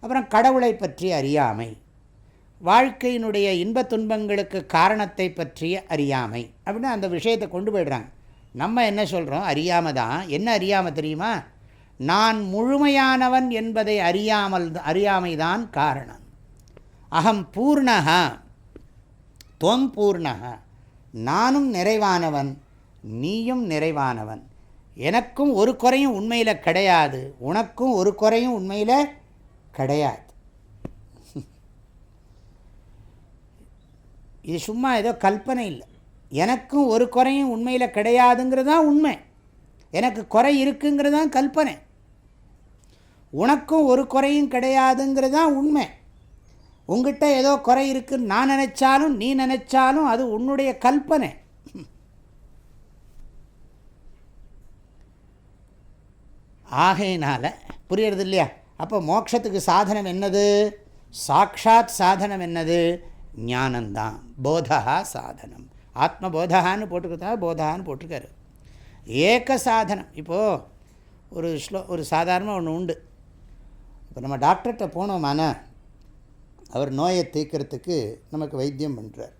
அப்புறம் கடவுளை பற்றி அறியாமை. வாழ்க்கையினுடைய இன்ப துன்பங்களுக்கு காரணத்தை பற்றிய அறியாமை. அப்படின்னு அந்த விஷயத்தை கொண்டு போயிடுறாங்க. நம்ம என்ன சொல்கிறோம் அறியாமல் தான் என்ன அறியாமல் தெரியுமா? நான் முழுமையானவன் என்பதை அறியாமல் அறியாமைதான் காரணம். அகம் பூர்ணகா தொம் பூர்ணகா நானும் நிறைவானவன் நீயும் நிறைவானவன். எனக்கும் ஒரு குறையும் உண்மையில் கிடையாது. உனக்கும் ஒரு குறையும் உண்மையில் கிடையாது. இது சும்மா ஏதோ கல்பனை இல்லை. எனக்கும் ஒரு குறையும் உண்மையில் கிடையாதுங்கிறது தான் உண்மை. எனக்கு குறை இருக்குங்கிறது தான் கல்பனை. உனக்கும் ஒரு குறையும் கிடையாதுங்கிறது தான் உண்மை. உங்ககிட்ட ஏதோ குறை இருக்குன்னு நான் நினச்சாலும் நீ நினச்சாலும் அது உன்னுடைய கல்பனை. ஆகையினால் புரியறது இல்லையா? அப்போ மோட்சத்துக்கு சாதனம் என்னது? சாட்சாத் சாதனம் என்னது? ஞானந்தான் போதா சாதனம். ஆத்மபோதகான்னு போட்டுக்கிறதா போதான்னு போட்டிருக்காரு. ஏக சாதனம். இப்போது ஒரு ஸ்லோ ஒரு சாதாரணமாக ஒன்று உண்டு. இப்போ நம்ம டாக்டர்கிட்ட போனோமான அவர் நோயை தீர்க்கறதுக்கு நமக்கு வைத்தியம் பண்ணுறார்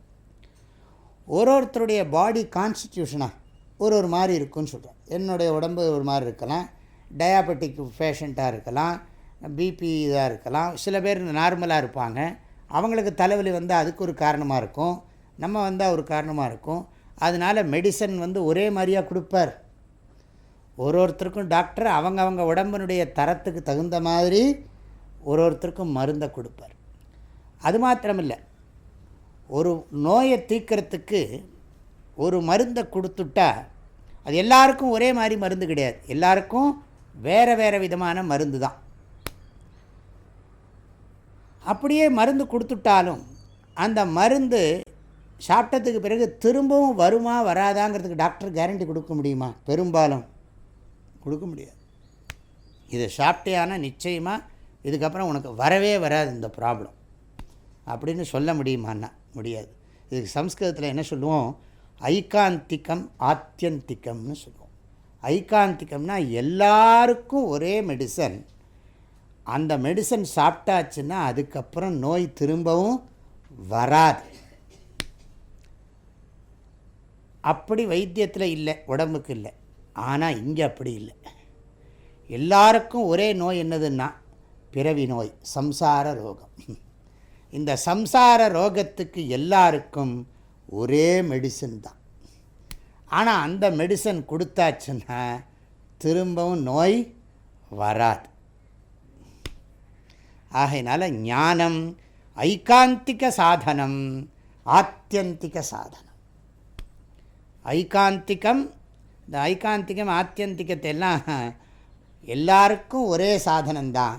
ஒரு ஒருத்தருடைய பாடி கான்ஸ்டியூஷனாக ஒரு ஒரு மாதிரி இருக்குன்னு சொல்கிறார் என்னுடைய உடம்பு ஒரு மாதிரி இருக்கலாம் டயாபெட்டிக் பேஷண்ட்டாக இருக்கலாம் பிபி இதாக இருக்கலாம். சில பேர் நார்மலாக இருப்பாங்க. அவங்களுக்கு தலைவலி வந்து அதுக்கு ஒரு காரணமாக இருக்கும். நம்ம வந்தால் ஒரு காரணமாக இருக்கும். அதனால் மெடிசன் வந்து ஒரே மாதிரியாக கொடுப்பார். ஒரு ஒருத்தருக்கும் டாக்டர் அவங்க அவங்க உடம்பினுடைய தரத்துக்கு தகுந்த மாதிரி ஒரு ஒருத்தருக்கும் மருந்தை கொடுப்பார். அது மாத்திரமில்லை. ஒரு நோயை தீர்க்கறதுக்கு ஒரு மருந்தை கொடுத்துட்டா அது எல்லாருக்கும் ஒரே மாதிரி மருந்து கிடையாது. எல்லாருக்கும் வேறு வேறு விதமான மருந்து தான். அப்படியே மருந்து கொடுத்துட்டாலும் அந்த மருந்து சாப்பிட்டதுக்கு பிறகு திரும்பவும் வருமா வராதாங்கிறதுக்கு டாக்டர் கேரண்டி கொடுக்க முடியுமா? பெரும்பாலும் கொடுக்க முடியாது. இதை சாப்பிட்டேயான நிச்சயமாக இதுக்கப்புறம் உனக்கு வரவே வராது இந்த ப்ராப்ளம் அப்படின்னு சொல்ல முடியுமான்னா முடியாது. இதுக்கு சம்ஸ்கிருதத்தில் என்ன சொல்லுவோம்? ஐகாந்திக்கம் ஆத்தியந்திக்கம்னு சொல்லுவோம். ஐகாந்திக்கம்னா எல்லாருக்கும் ஒரே மெடிசன் அந்த மெடிசன் சாப்பிட்டாச்சுன்னா அதுக்கப்புறம் நோய் திரும்பவும் வராது. அப்படி வைத்தியத்தில் இல்லை உடம்புக்கு இல்லை. ஆனால் இங்கே அப்படி இல்லை. எல்லாருக்கும் ஒரே நோய் என்னதுன்னா பிறவி நோய் சம்சார ரோகம். இந்த சம்சார ரோகத்துக்கு எல்லாருக்கும் ஒரே மெடிசன் தான். ஆனால் அந்த மெடிசன் கொடுத்தாச்சுன்னா திரும்பவும் நோய் வராது. ஆகையினால ஞானம் ஐகாந்திக சாதனம் ஆத்தியந்திக சாதனம். ஐகாந்திகம் இந்த ஐகாந்திகம் ஆத்தியந்திகத்தை எல்லாம் எல்லாருக்கும் ஒரே சாதனம்தான்.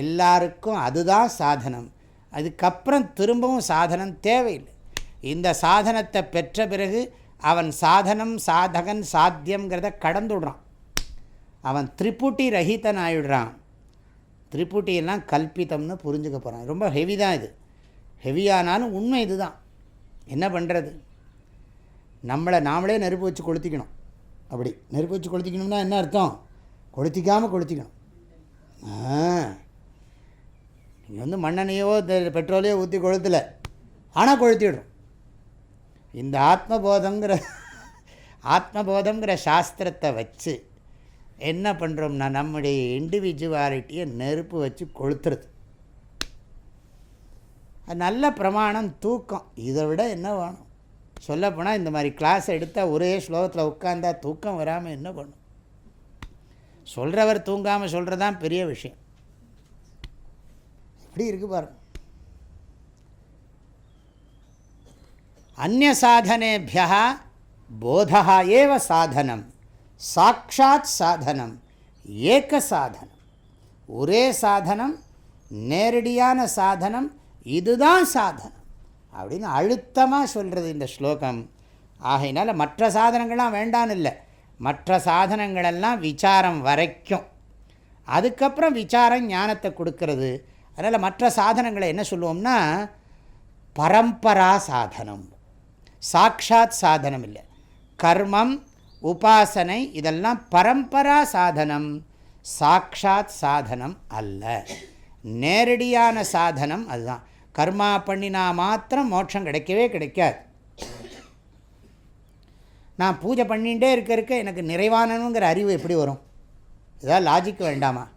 எல்லாருக்கும் அதுதான் சாதனம். அதுக்கப்புறம் திரும்பவும் சாதனம் தேவையில்லை. இந்த சாதனத்தை பெற்ற பிறகு அவன் சாதனம் சாதகன் சாத்தியங்கிறத கடந்துடுறான் அவன் திரிபுட்டி ரஹிதன் ஆயிடுறான் திரிபுட்டியெல்லாம் கல்பித்தம்னு புரிஞ்சுக்க போகிறான் ரொம்ப ஹெவி தான் இது. ஹெவியானாலும் உண்மை இது தான் என்ன பண்ணுறது நம்மளை நாமளே நெருப்பு வச்சு கொளுத்திக்கணும். அப்படி நெருப்பு வச்சு கொளுத்திக்கணும்னா என்ன அர்த்தம்? கொளுத்திக்காமல் கொளுத்திக்கணும். நீங்கள் வந்து மண்ணெண்ணையோ பெட்ரோலையோ ஊற்றி கொளுத்தலை. ஆனால் கொளுத்திடுறோம். இந்த ஆத்மபோதங்கிற ஆத்மபோதங்கிற சாஸ்திரத்தை வச்சு என்ன பண்ணுறோம்னா நம்முடைய இண்டிவிஜுவாலிட்டியை நெருப்பு வச்சு கொளுத்துறது. நல்ல பிரமாணம் தூக்கம். இதை விட என்ன வேணும்? சொல்லப்போனால் இந்த மாதிரி கிளாஸ் எடுத்தால் ஒரே ஸ்லோகத்தில் உட்காந்தா தூக்கம் வராமல் என்ன பண்ணும்? சொல்கிறவர் தூங்காமல் சொல்கிறது தான் பெரிய விஷயம். எப்படி இருக்கு பாருங்க. அந்நிய சாதனேபியா போதா ஏவ சாதனம் சாட்சாத் சாதனம் ஏக சாதனம். ஒரே சாதனம் நேரடியான சாதனம் இதுதான் சாதனம். அப்படின்னு அழுத்தமாக சொல்கிறது இந்த ஸ்லோகம். ஆகையினால் மற்ற சாதனங்கள்லாம் வேண்டான்னு இல்லை. மற்ற சாதனங்களெல்லாம் விசாரம் வரைக்கும். அதுக்கப்புறம் விசாரம் ஞானத்தை கொடுக்கறது. அதனால் மற்ற சாதனங்களை என்ன சொல்லுவோம்னா பரம்பரா சாதனம். சாட்சாத் சாதனம் இல்லை. கர்மம் உபாசனை இதெல்லாம் பரம்பரா சாதனம். சாட்சாத் சாதனம் அல்ல. நேரடியான சாதனம் அதுதான். கர்மா பண்ணினா மாத்திரம் மோட்சம் கிடைக்கவே கிடைக்காது. நான் பூஜை பண்ணிகிட்டே இருக்க இருக்க எனக்கு நிறைவானனுங்கிற அறிவு எப்படி வரும்? இதான் லாஜிக் வேண்டாமா?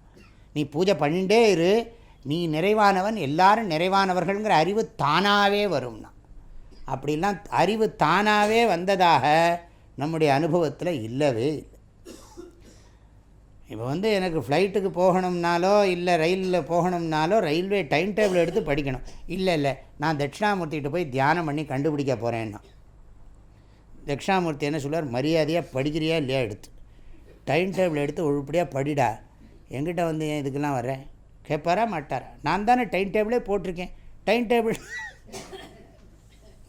நீ பூஜை பண்ணிகிட்டே இரு நீ நிறைவானவன் எல்லாரும் நிறைவானவர்கள்ங்கிற அறிவு தானாகவே வரும்னா. அப்படிலாம் அறிவு தானாகவே வந்ததாக நம்முடைய அனுபவத்தில் இல்லவே இல்லை. இப்போ வந்து எனக்கு ஃப்ளைட்டுக்கு போகணும்னாலோ இல்லை ரயிலில் போகணும்னாலோ ரயில்வே டைம் டேபிள் எடுத்து படிக்கணும். இல்லை இல்லை நான் தட்சிணாமூர்த்திகிட்ட போய் தியானம் பண்ணி கண்டுபிடிக்க போகிறேன்னா தட்சிணாமூர்த்தி என்ன சொல்லுவார்? மரியாதையாக படிக்கிறியா இல்லையா எடுத்து. டைம் டேபிள் எடுத்து உழுப்படியாக படிடா. எங்கிட்ட வந்து ஏன் இதுக்கெல்லாம் வரேன் கேட்பாரா மாட்டாரா? நான் தானே டைம் டேபிளே போட்டிருக்கேன். டைம் டேபிள்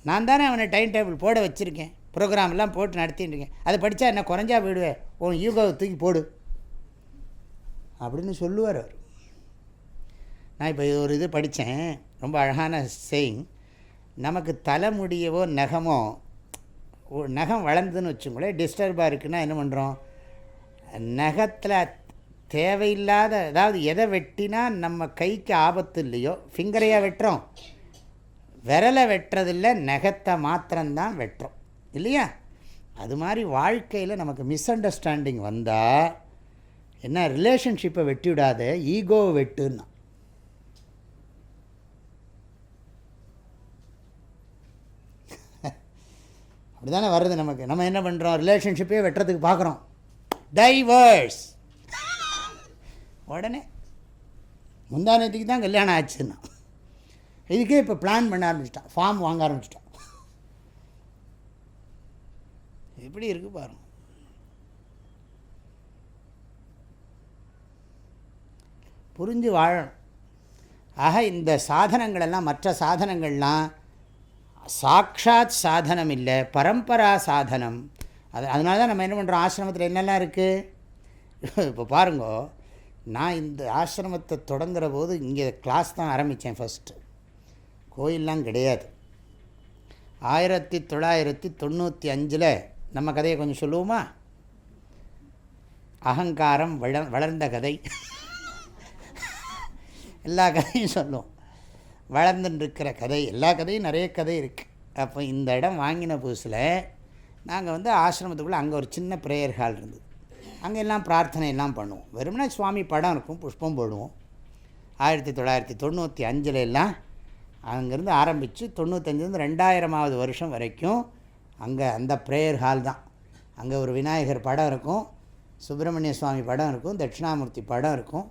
நான் தானே அவனை டைம் டேபிள் போட வச்சுருக்கேன். ப்ரோக்ராம்லாம் போட்டு நடத்திட்டு இருக்கேன். அதை படித்தா என்ன குறைஞ்சா போயிடுவேன். உன் யூகாவை தூக்கி போடு. அப்படின்னு சொல்லுவார் அவர். நான் இப்போ ஒரு இது படித்தேன் ரொம்ப அழகான சேயிங் நமக்கு தலைமுடியவோ நகமோ நகம் வளர்ந்துன்னு வச்சுங்களேன் டிஸ்டர்பாக இருக்குன்னா என்ன பண்ணுறோம் நகத்தில் தேவையில்லாத அதாவது எதை வெட்டினா நம்ம கைக்கு ஆபத்து இல்லையோ ஃபிங்கரையாக வெட்டுறோம். விரலை வெட்டுறதில்ல நகத்தை மாத்திரம்தான் வெட்டுறோம். இல்லையா? அது மாதிரி வாழ்க்கையில் நமக்கு மிஸ் அண்டர்ஸ்டாண்டிங் வந்தால் என்ன ரிலேஷன்ஷிப்பை வெட்டி விடாத ஈகோவை வெட்டுன்னா. அப்படி தானே வருது நமக்கு. நம்ம என்ன பண்ணுறோம் ரிலேஷன்ஷிப்பே வெட்டுறதுக்கு பார்க்குறோம் டைவர்ஸ் உடனே முந்தானத்துக்கு தான் கல்யாணம் ஆச்சுன்னா. இதுக்கே இப்போ பிளான் பண்ண ஆரம்பிச்சிட்டான். ஃபார்ம் வாங்க ஆரம்பிச்சிட்டான். எப்படி இருக்குது பாருங்க. புரிஞ்சு வாழணும். ஆக இந்த சாதனங்களெல்லாம் மற்ற சாதனங்கள்லாம் சாட்சாத் சாதனம் இல்லை பரம்பரா சாதனம். அது அதனால தான் நம்ம என்ன பண்ணுறோம் ஆசிரமத்தில் என்னெல்லாம் இருக்குது இப்போ பாருங்கோ நான் இந்த ஆசிரமத்தை தொடங்குற போது இங்கே கிளாஸ் தான் ஆரம்பித்தேன் ஃபஸ்ட்டு கோயிலெலாம் கிடையாது. ஆயிரத்தி தொள்ளாயிரத்தி தொண்ணூற்றி அஞ்சில் நம்ம கதையை கொஞ்சம் சொல்லுவோமா? அகங்காரம் வள வளர்ந்த கதை. எல்லா கதையும் சொல்லுவோம். வளர்ந்துட்டுருக்கிற கதை எல்லா கதையும் நிறைய கதை இருக்குது அப்போ இந்த இடம் வாங்கின புதுசில் நாங்கள் வந்து ஆசிரமத்துக்குள்ளே அங்கே ஒரு சின்ன ப்ரேயர் ஹால் இருந்தது. அங்கே எல்லாம் பிரார்த்தனை எல்லாம் பண்ணுவோம். வெறும்னா சுவாமி படம் இருக்கும் புஷ்பம் போடுவோம். ஆயிரத்தி தொள்ளாயிரத்தி தொண்ணூற்றி அஞ்சில் எல்லாம் அங்கேருந்து ஆரம்பித்து தொண்ணூத்தஞ்சிலேருந்து ரெண்டாயிரமாவது வருஷம் வரைக்கும் அங்கே அந்த ப்ரேயர் ஹால் தான். அங்கே ஒரு விநாயகர் படம் இருக்கும் சுப்பிரமணிய சுவாமி படம் இருக்கும் தட்சிணாமூர்த்தி படம் இருக்கும்.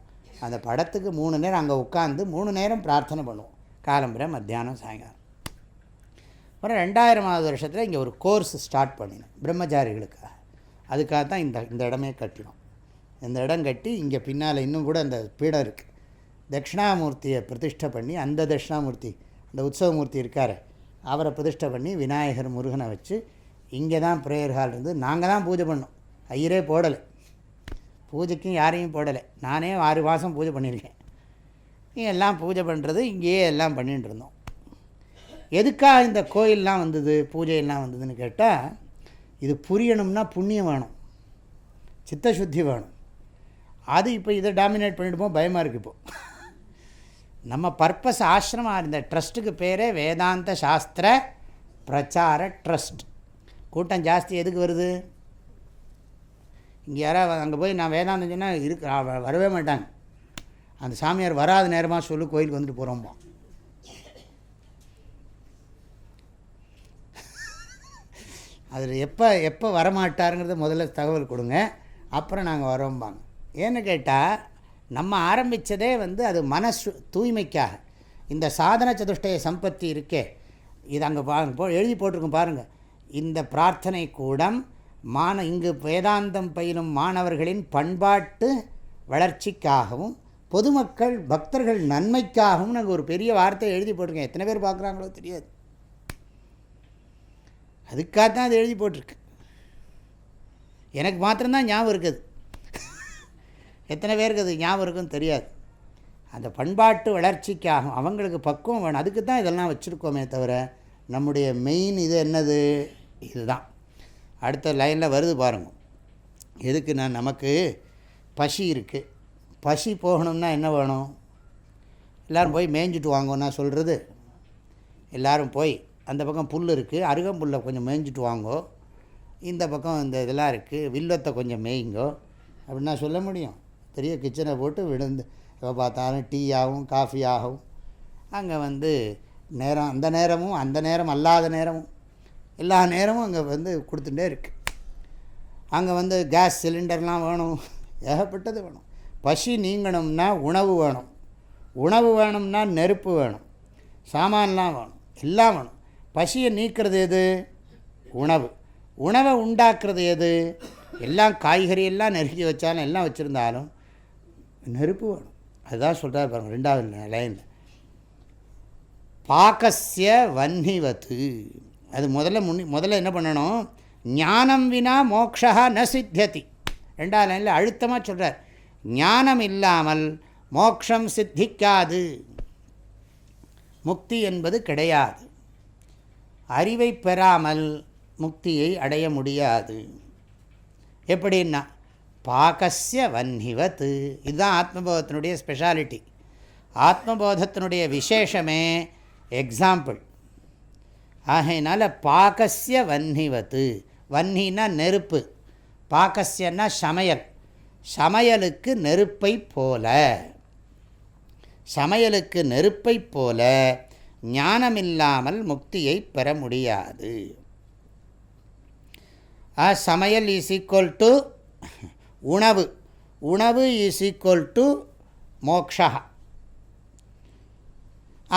அந்த படத்துக்கு மூணு நேரம் அங்கே உட்காந்து மூணு நேரம் பிரார்த்தனை பண்ணுவோம். காலம்புரை மத்தியானம் சாயங்காலம். அப்புறம் ரெண்டாயிரமாவது வருஷத்தில் இங்கே ஒரு கோர்ஸ் ஸ்டார்ட் பண்ணினோம் பிரம்மச்சாரிகளுக்காக. அதுக்காக தான் இந்த இந்த இடமே கட்டினோம். இந்த இடம் கட்டி இங்கே பின்னால் இன்னும் கூட அந்த பீடம் இருக்குது தட்சிணாமூர்த்தியை பிரதிஷ்டை பண்ணி அந்த தட்சிணாமூர்த்தி அந்த உற்சவமூர்த்தி இருக்கார் அவரை பிரதிஷ்டை பண்ணி விநாயகர் முருகனை வச்சு இங்கே தான் ப்ரேயர் ஹால் இருந்து நாங்கள் தான் பூஜை பண்ணோம். ஐயரே போடலை. பூஜைக்கும் யாரையும் போடலை. நானே ஆறு மாதம் பூஜை பண்ணியிருக்கேன். எல்லாம் பூஜை பண்ணுறது இங்கேயே எல்லாம் பண்ணிகிட்டு இருந்தோம். எதுக்காக இந்த கோயிலெலாம் வந்தது பூஜையெல்லாம் வந்ததுன்னு கேட்டால் இது புரியணும்னா புண்ணியம் வேணும். சித்தசுத்தி வேணும். அது இப்போ இதை டாமினேட் பண்ணிவிடுமோ பயமாக இருக்குது இப்போது நம்ம பர்பஸ் ஆசிரமாக இருந்த ட்ரஸ்ட்டுக்கு பேரே வேதாந்த சாஸ்திர பிரச்சார ட்ரஸ்ட். கூட்டம் ஜாஸ்தி எதுக்கு வருது? இங்கே யாராவது அங்கே போய் நான் வேதாந்தம் சொன்னால் இருக்கு வரவே மாட்டாங்க. அந்த சாமியார் வராத நேரமாக சொல்லு கோயிலுக்கு வந்துட்டு போகிறோம்போ அதில் எப்போ எப்போ வரமாட்டாருங்கிறத முதல்ல தகவல் கொடுங்க அப்புறம் நாங்கள் வரோம்பாங்க. ஏன்னு கேட்டால் நம்ம ஆரம்பித்ததே வந்து அது மனசு தூய்மைக்காக. இந்த சாதன சதுஷ்டய சம்பத்தி இருக்கே. இது அங்கே பாருங்க போ எழுதி போட்டிருக்கோம் பாருங்கள் இந்த பிரார்த்தனை கூடம் மாண இங்கு வேதாந்தம் பயிலும் மாணவர்களின் பண்பாட்டு வளர்ச்சிக்காகவும் பொதுமக்கள் பக்தர்கள் நன்மைக்காகவும் நாங்கள் ஒரு பெரிய வார்த்தை எழுதி போட்டிருக்கேன். எத்தனை பேர் பார்க்குறாங்களோ தெரியாது. அதுக்காக தான் அது எழுதி போட்டிருக்கு எனக்கு மாத்திரம்தான் ஞாபகம் இருக்குது. எத்தனை பேருக்கு அது ஞாபகம் இருக்குன்னு தெரியாது. அந்த பண்பாட்டு வளர்ச்சிக்காகும் அவங்களுக்கு பக்குவம் வேணும். அதுக்கு தான் இதெல்லாம் வச்சுருக்கோமே தவிர நம்முடைய மெயின் இது என்னது? இதுதான். அடுத்த லைனில் வருது பாருங்க. எதுக்குன்னா நமக்கு பசி இருக்குது பசி போகணும்னா என்ன வேணும்? எல்லோரும் போய் மேய்ஞ்சிட்டு வாங்கன்னு நான் சொல்கிறது எல்லோரும் போய் அந்த பக்கம் புல் இருக்குது அருகம்புல்லை கொஞ்சம் மேய்ஞ்சிட்டு வாங்கோ. இந்த பக்கம் இந்த இதெல்லாம் இருக்குது வில்லத்தை கொஞ்சம் மேய்ங்கோ. அப்படின்னா சொல்ல முடியும். பெரிய கிச்சனை போட்டு விழுந்து எப்போ பார்த்தாலும் டீ ஆகும் காஃபி ஆகும். அங்கே வந்து நேரம் அந்த நேரமும் அந்த நேரம் அல்லாத நேரமும். எல்லா நேரமும் அங்கே வந்து கொடுத்துட்டே இருக்குது அங்கே வந்து கேஸ் சிலிண்டர்லாம் வேணும் ஏகப்பட்டது வேணும். பசி நீங்கணும்னா உணவு வேணும். உணவு வேணும்னா நெருப்பு வேணும். சாமான்லாம் வேணும். எல்லாம் வேணும். பசியை நீக்கிறது எது? உணவு. உணவை உண்டாக்குறது எது? எல்லாம் காய்கறி எல்லாம் நெருக்கி வச்சாலும் எல்லாம் வச்சுருந்தாலும் நெருப்பு வேணும். அதுதான் சொல்கிறார் பாருங்கள் ரெண்டாவது லைனில் பாக்கசிய வன்னிவத்து. அது முதல்ல முன்னி முதல்ல என்ன பண்ணணும்? ஞானம் வினா மோக்ஷா ந சித்தியதி ரெண்டாவது லைனில் அழுத்தமாக சொல்கிறார் ஞானம் இல்லாமல் மோக்ஷம் சித்திக்காது. முக்தி என்பது கிடையாது. அறிவை பெறாமல் முக்தியை அடைய முடியாது. எப்படின்னா பாகசிய வன்னிவத்து. இதுதான் ஆத்மபோதத்தினுடைய ஸ்பெஷாலிட்டி ஆத்மபோதத்தினுடைய விசேஷமே எக்ஸாம்பிள் ஆகையினால பாகசிய வன்னிவத்து. வன்னின்னா நெருப்பு. பாகசியன்னா சமையல். சமையலுக்கு நெருப்பை போல. சமையலுக்கு நெருப்பை போல ஞானமில்லாமல் முக்தியை பெற முடியாது. சமையல் இஸ் ஈக்குவல் டு உணவு. உணவு இஸ் ஈக்குவல் டு மோக்ஷா.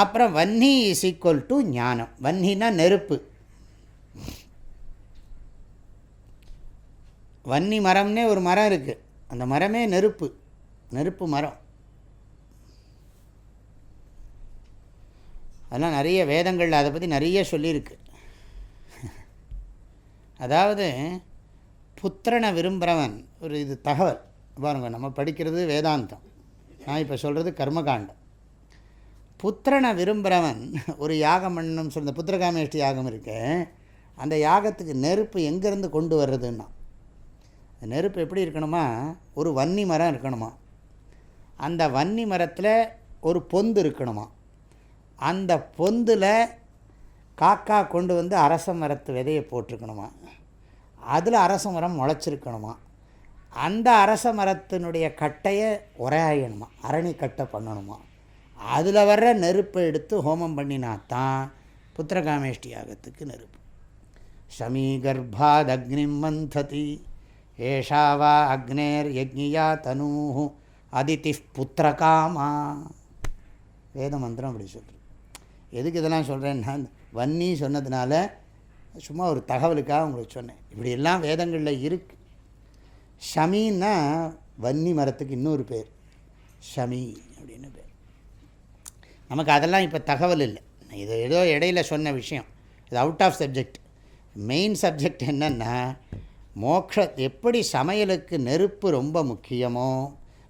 அப்புறம் வன்னி இஸ் ஈக்குவல் டு ஞானம். வன்னினா நெருப்பு. வன்னி மரம்னே ஒரு மரம் இருக்குது அந்த மரமே நெருப்பு. நெருப்பு மரம். அதெல்லாம் நிறைய வேதங்களில் அதை பற்றி நிறைய சொல்லியிருக்கு. அதாவது புத்திரனை விரும்புகிறவன் ஒரு இது தகவல். பாருங்கள் நம்ம படிக்கிறது வேதாந்தம். நான் இப்போ சொல்கிறது கர்மகாண்டம். புத்திரனை விரும்புகிறவன் ஒரு யாகம் பண்ணணும் இந்த புத்திரகாமேஷ்டி யாகம் இருக்கு அந்த யாகத்துக்கு நெருப்பு எங்கேருந்து கொண்டு வர்றதுன்னா? நெருப்பு எப்படி இருக்கணுமா? ஒரு வன்னி மரம் இருக்கணுமா? அந்த வன்னி மரத்தில் ஒரு பொந்து இருக்கணுமா? அந்த பொந்தில் காக்கா கொண்டு வந்து அரச மரத்து விதையை போட்டிருக்கணுமா? அதில் அரச மரம் முளைச்சிருக்கணுமா? அந்த அரச மரத்தினுடைய கட்டையை உரையாயணுமா? அரணி கட்டை பண்ணணுமா? அதில் வர்ற நெருப்பை எடுத்து ஹோமம் பண்ணினாத்தான் புத்திரகாமேஷ்டி யாகத்துக்கு நெருப்பு. ஷமீ கர்ப்பாத் அக்னிம் மந்ததி ஏஷா வா அக்னேர் யக்ஞியா தனூ அதிதி புத்திரகாமா. வேத மந்திரம் அப்படி சொல்கிறது எதுக்கு இதெல்லாம் சொல்கிறேன்னா வன்னி சொன்னதுனால சும்மா ஒரு தகவலுக்காக உங்களுக்கு சொன்னேன். இப்படியெல்லாம் வேதங்களில் இருக்குது ஷமின்னா வன்னி மரத்துக்கு இன்னொரு பேர். ஷமி அப்படின்னு பேர். நமக்கு அதெல்லாம் இப்போ தகவல் இல்லை. இது ஏதோ இடையில சொன்ன விஷயம். இது out of subject main subject என்னென்னா மோக்ஷ எப்படி சமையலுக்கு நெருப்பு ரொம்ப முக்கியமோ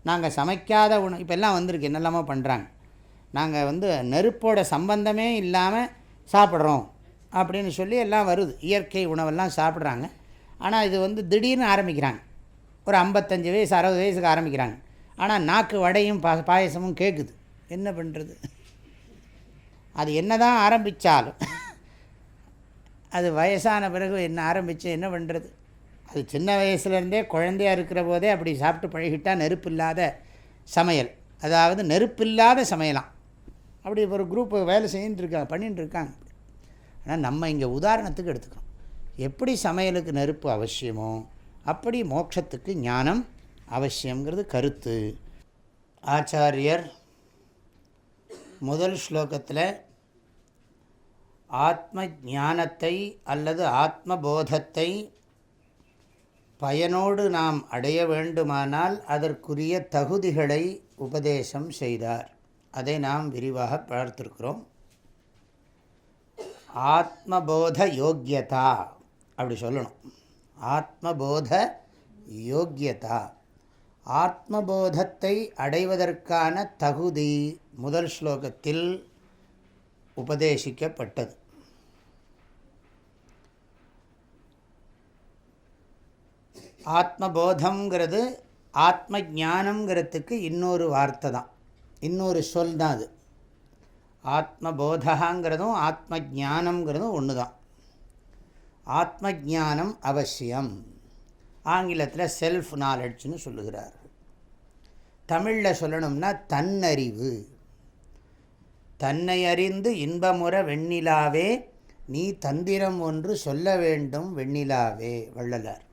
நாங்கள் சமைக்காத உணவு இப்போ எல்லாம் வந்திருக்கு என்னெல்லாமோ பண்ணுறாங்க நாங்கள் வந்து நெருப்போட சம்பந்தமே இல்லாமல் சாப்பிட்றோம் அப்படின்னு சொல்லி எல்லாம் வருது. இயற்கை உணவெல்லாம் சாப்பிட்றாங்க. ஆனால் இது வந்து திடீர்னு ஆரம்பிக்கிறாங்க. ஒரு ஐம்பத்தஞ்சு வயசு அறுபது வயசுக்கு ஆரம்பிக்கிறாங்க. ஆனால் நாக்கு வடையும் பா பாயசமும் கேட்குது என்ன பண்ணுறது அது என்ன தான் ஆரம்பித்தாலும் அது வயசான பிறகு என்ன ஆரம்பித்து என்ன பண்ணுறது அது சின்ன வயசுலேருந்தே குழந்தையாக இருக்கிற போதே அப்படி சாப்பிட்டு பழகிட்டால் நெருப்பு இல்லாத சமையல். அதாவது நெருப்பு இல்லாத சமையலாம். அப்படி ஒரு குரூப் வேலை செஞ்சுட்டு பண்ணிட்டுருக்காங்க இருக்காங்க ஆனால் நம்ம இங்கே உதாரணத்துக்கு எடுத்துக்கிறோம். எப்படி சமையலுக்கு நெருப்பு அவசியமோ அப்படி மோட்சத்துக்கு ஞானம் அவசியங்கிறது கருத்து. ஆச்சாரியர் முதல் ஸ்லோகத்தில் ஆத்ம ஞானத்தை அல்லது ஆத்மபோதத்தை பயனோடு நாம் அடைய வேண்டுமானால் அதற்குரிய தகுதிகளை உபதேசம் செய்தார். அதை நாம் விரிவாக பார்த்துருக்கிறோம். ஆத்மபோத யோக்கியதா அப்படி சொல்லணும். ஆத்மபோத யோக்கியதா ஆத்மபோதத்தை அடைவதற்கான தகுதி முதல் ஸ்லோகத்தில் உபதேசிக்கப்பட்டது. ஆத்மபோதங்கிறது ஆத்ம ஜானங்கிறதுக்கு இன்னொரு வார்த்தை தான். இன்னொரு சொல் தான் அது. ஆத்மபோதகாங்கிறதும் ஆத்ம ஜானங்கிறதும் ஒன்று தான். ஆத்ம ஜானம் அவசியம். ஆங்கிலத்தில் செல்ஃப் நாலெட்ஜ்னு சொல்லுகிறார்கள். தமிழில் சொல்லணும்னா தன்னறிவு. தன்னை அறிந்து இன்பமுற வெண்ணிலாவே நீ தந்திரம் ஒன்று சொல்ல வேண்டும் வெண்ணிலாவே வள்ளலார்.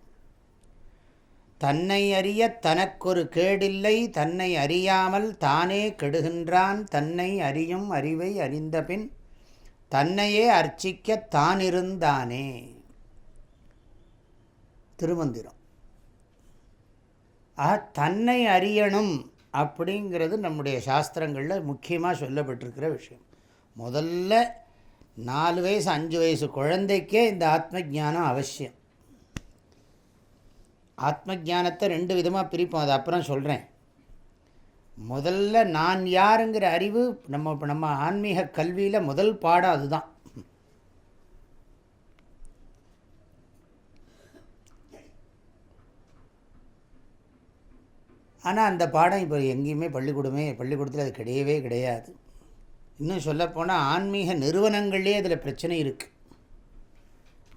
தன்னை அறிய தனக்கொரு கேடில்லை தன்னை அறியாமல் தானே கெடுகின்றான் தன்னை அறியும் அறிவை அறிந்தபின் தன்னையே அர்ச்சிக்க தானிருந்தானே. திருமந்திரம். ஆக தன்னை அறியணும். அப்படிங்கிறது நம்முடைய சாஸ்திரங்களில் முக்கியமாக சொல்லப்பட்டிருக்கிற விஷயம். முதல்ல நாலு வயசு அஞ்சு வயசு குழந்தைக்கே இந்த ஆத்ம ஜானம் அவசியம். ஆத்ம ஜானத்தை ரெண்டு விதமாக பிரிப்போம். அது அப்புறம் சொல்கிறேன் முதல்ல நான் யாருங்கிற அறிவு நம்ம நம்ம ஆன்மீக கல்வியில் முதல் பாடம் அதுதான். ஆனால் அந்த பாடம் இப்போ எங்கேயுமே பள்ளிக்கூடமே பள்ளிக்கூடத்தில் அது கிடையவே கிடையாது. இன்னும் சொல்லப்போனால் ஆன்மீக நிறுவனங்கள்லேயே அதில் பிரச்சனை இருக்குது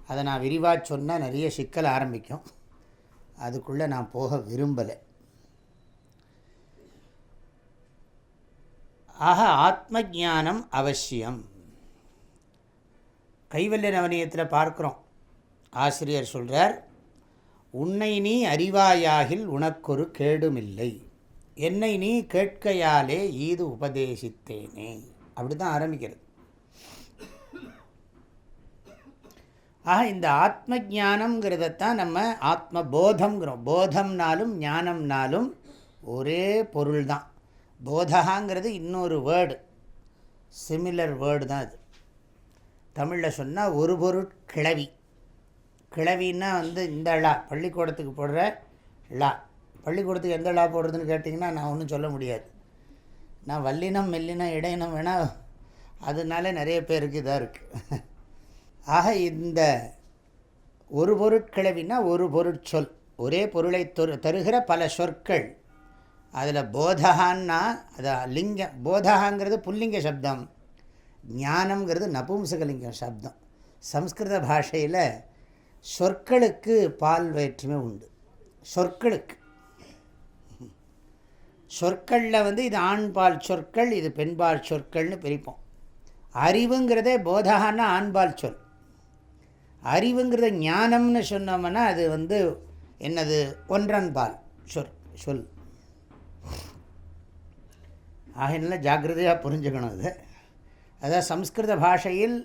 அதை நான் விரிவாக சொன்னால் நிறைய சிக்கல் ஆரம்பிக்கும். அதுக்குள்ளே நான் போக விரும்பலை. ஆக ஆத்ம ஜானம் அவசியம். கைவல்ய நவனியத்தில் பார்க்குறோம். ஆசிரியர் சொல்கிறார் உன்னை நீ அறிவாயாகில் உனக்கொரு கேடுமில்லை. என்னை நீ கேட்கையாலே ஈது உபதேசித்தேனே. அப்படி தான் ஆரம்பிக்கிறது. ஆக இந்த ஆத்ம ஜானங்கிறதத்தான் நம்ம ஆத்ம போதம்ங்கிறோம் போதம்னாலும் ஞானம்னாலும் ஒரே பொருள் தான் போதகாங்கிறது இன்னொரு வேர்டு. சிமிலர் வேர்டு தான் அது. தமிழில் சொன்னால் ஒரு பொருட்கிழவி கிளவின்னா வந்து இந்த ழா பள்ளிக்கூடத்துக்கு போடுற லா. பள்ளிக்கூடத்துக்கு எந்த லா போடுறதுன்னு கேட்டிங்கன்னா நான் ஒன்றும் சொல்ல முடியாது. நான் வல்லினம் மெல்லினம் இடையினம் வேணால் அதனால நிறைய பேருக்கு இதாக இருக்குது ஆக இந்த ஒரு பொருட்கிழவினா ஒரு பொருட்சொல் ஒரே பொருளை தருகிற பல சொற்கள். அதில் போதகான்னா அது லிங்க போதகாங்கிறது புல்லிங்க சப்தம். ஞானம்ங்கிறது நபும்சகலிங்க சப்தம். சம்ஸ்கிருத பாஷையில் சொற்களுக்கு பால் வேற்றுமை உண்டு. சொற்களுக்கு. சொற்களில் வந்து இது ஆண்பால் சொற்கள் இது பெண்பால் சொற்கள்னு பிரிப்போம். அறிவுங்கிறதே போதகான்னா ஆண்பால் சொல். அறிவுங்கிறத ஞானம்னு சொன்னோம்னா அது வந்து என்னது? ஒன்றன்பால் சொல் சொல். ஆகையினால ஜாக்கிரதையாக புரிஞ்சுக்கணும் அது. அதான் சம்ஸ்கிருத பாஷையில்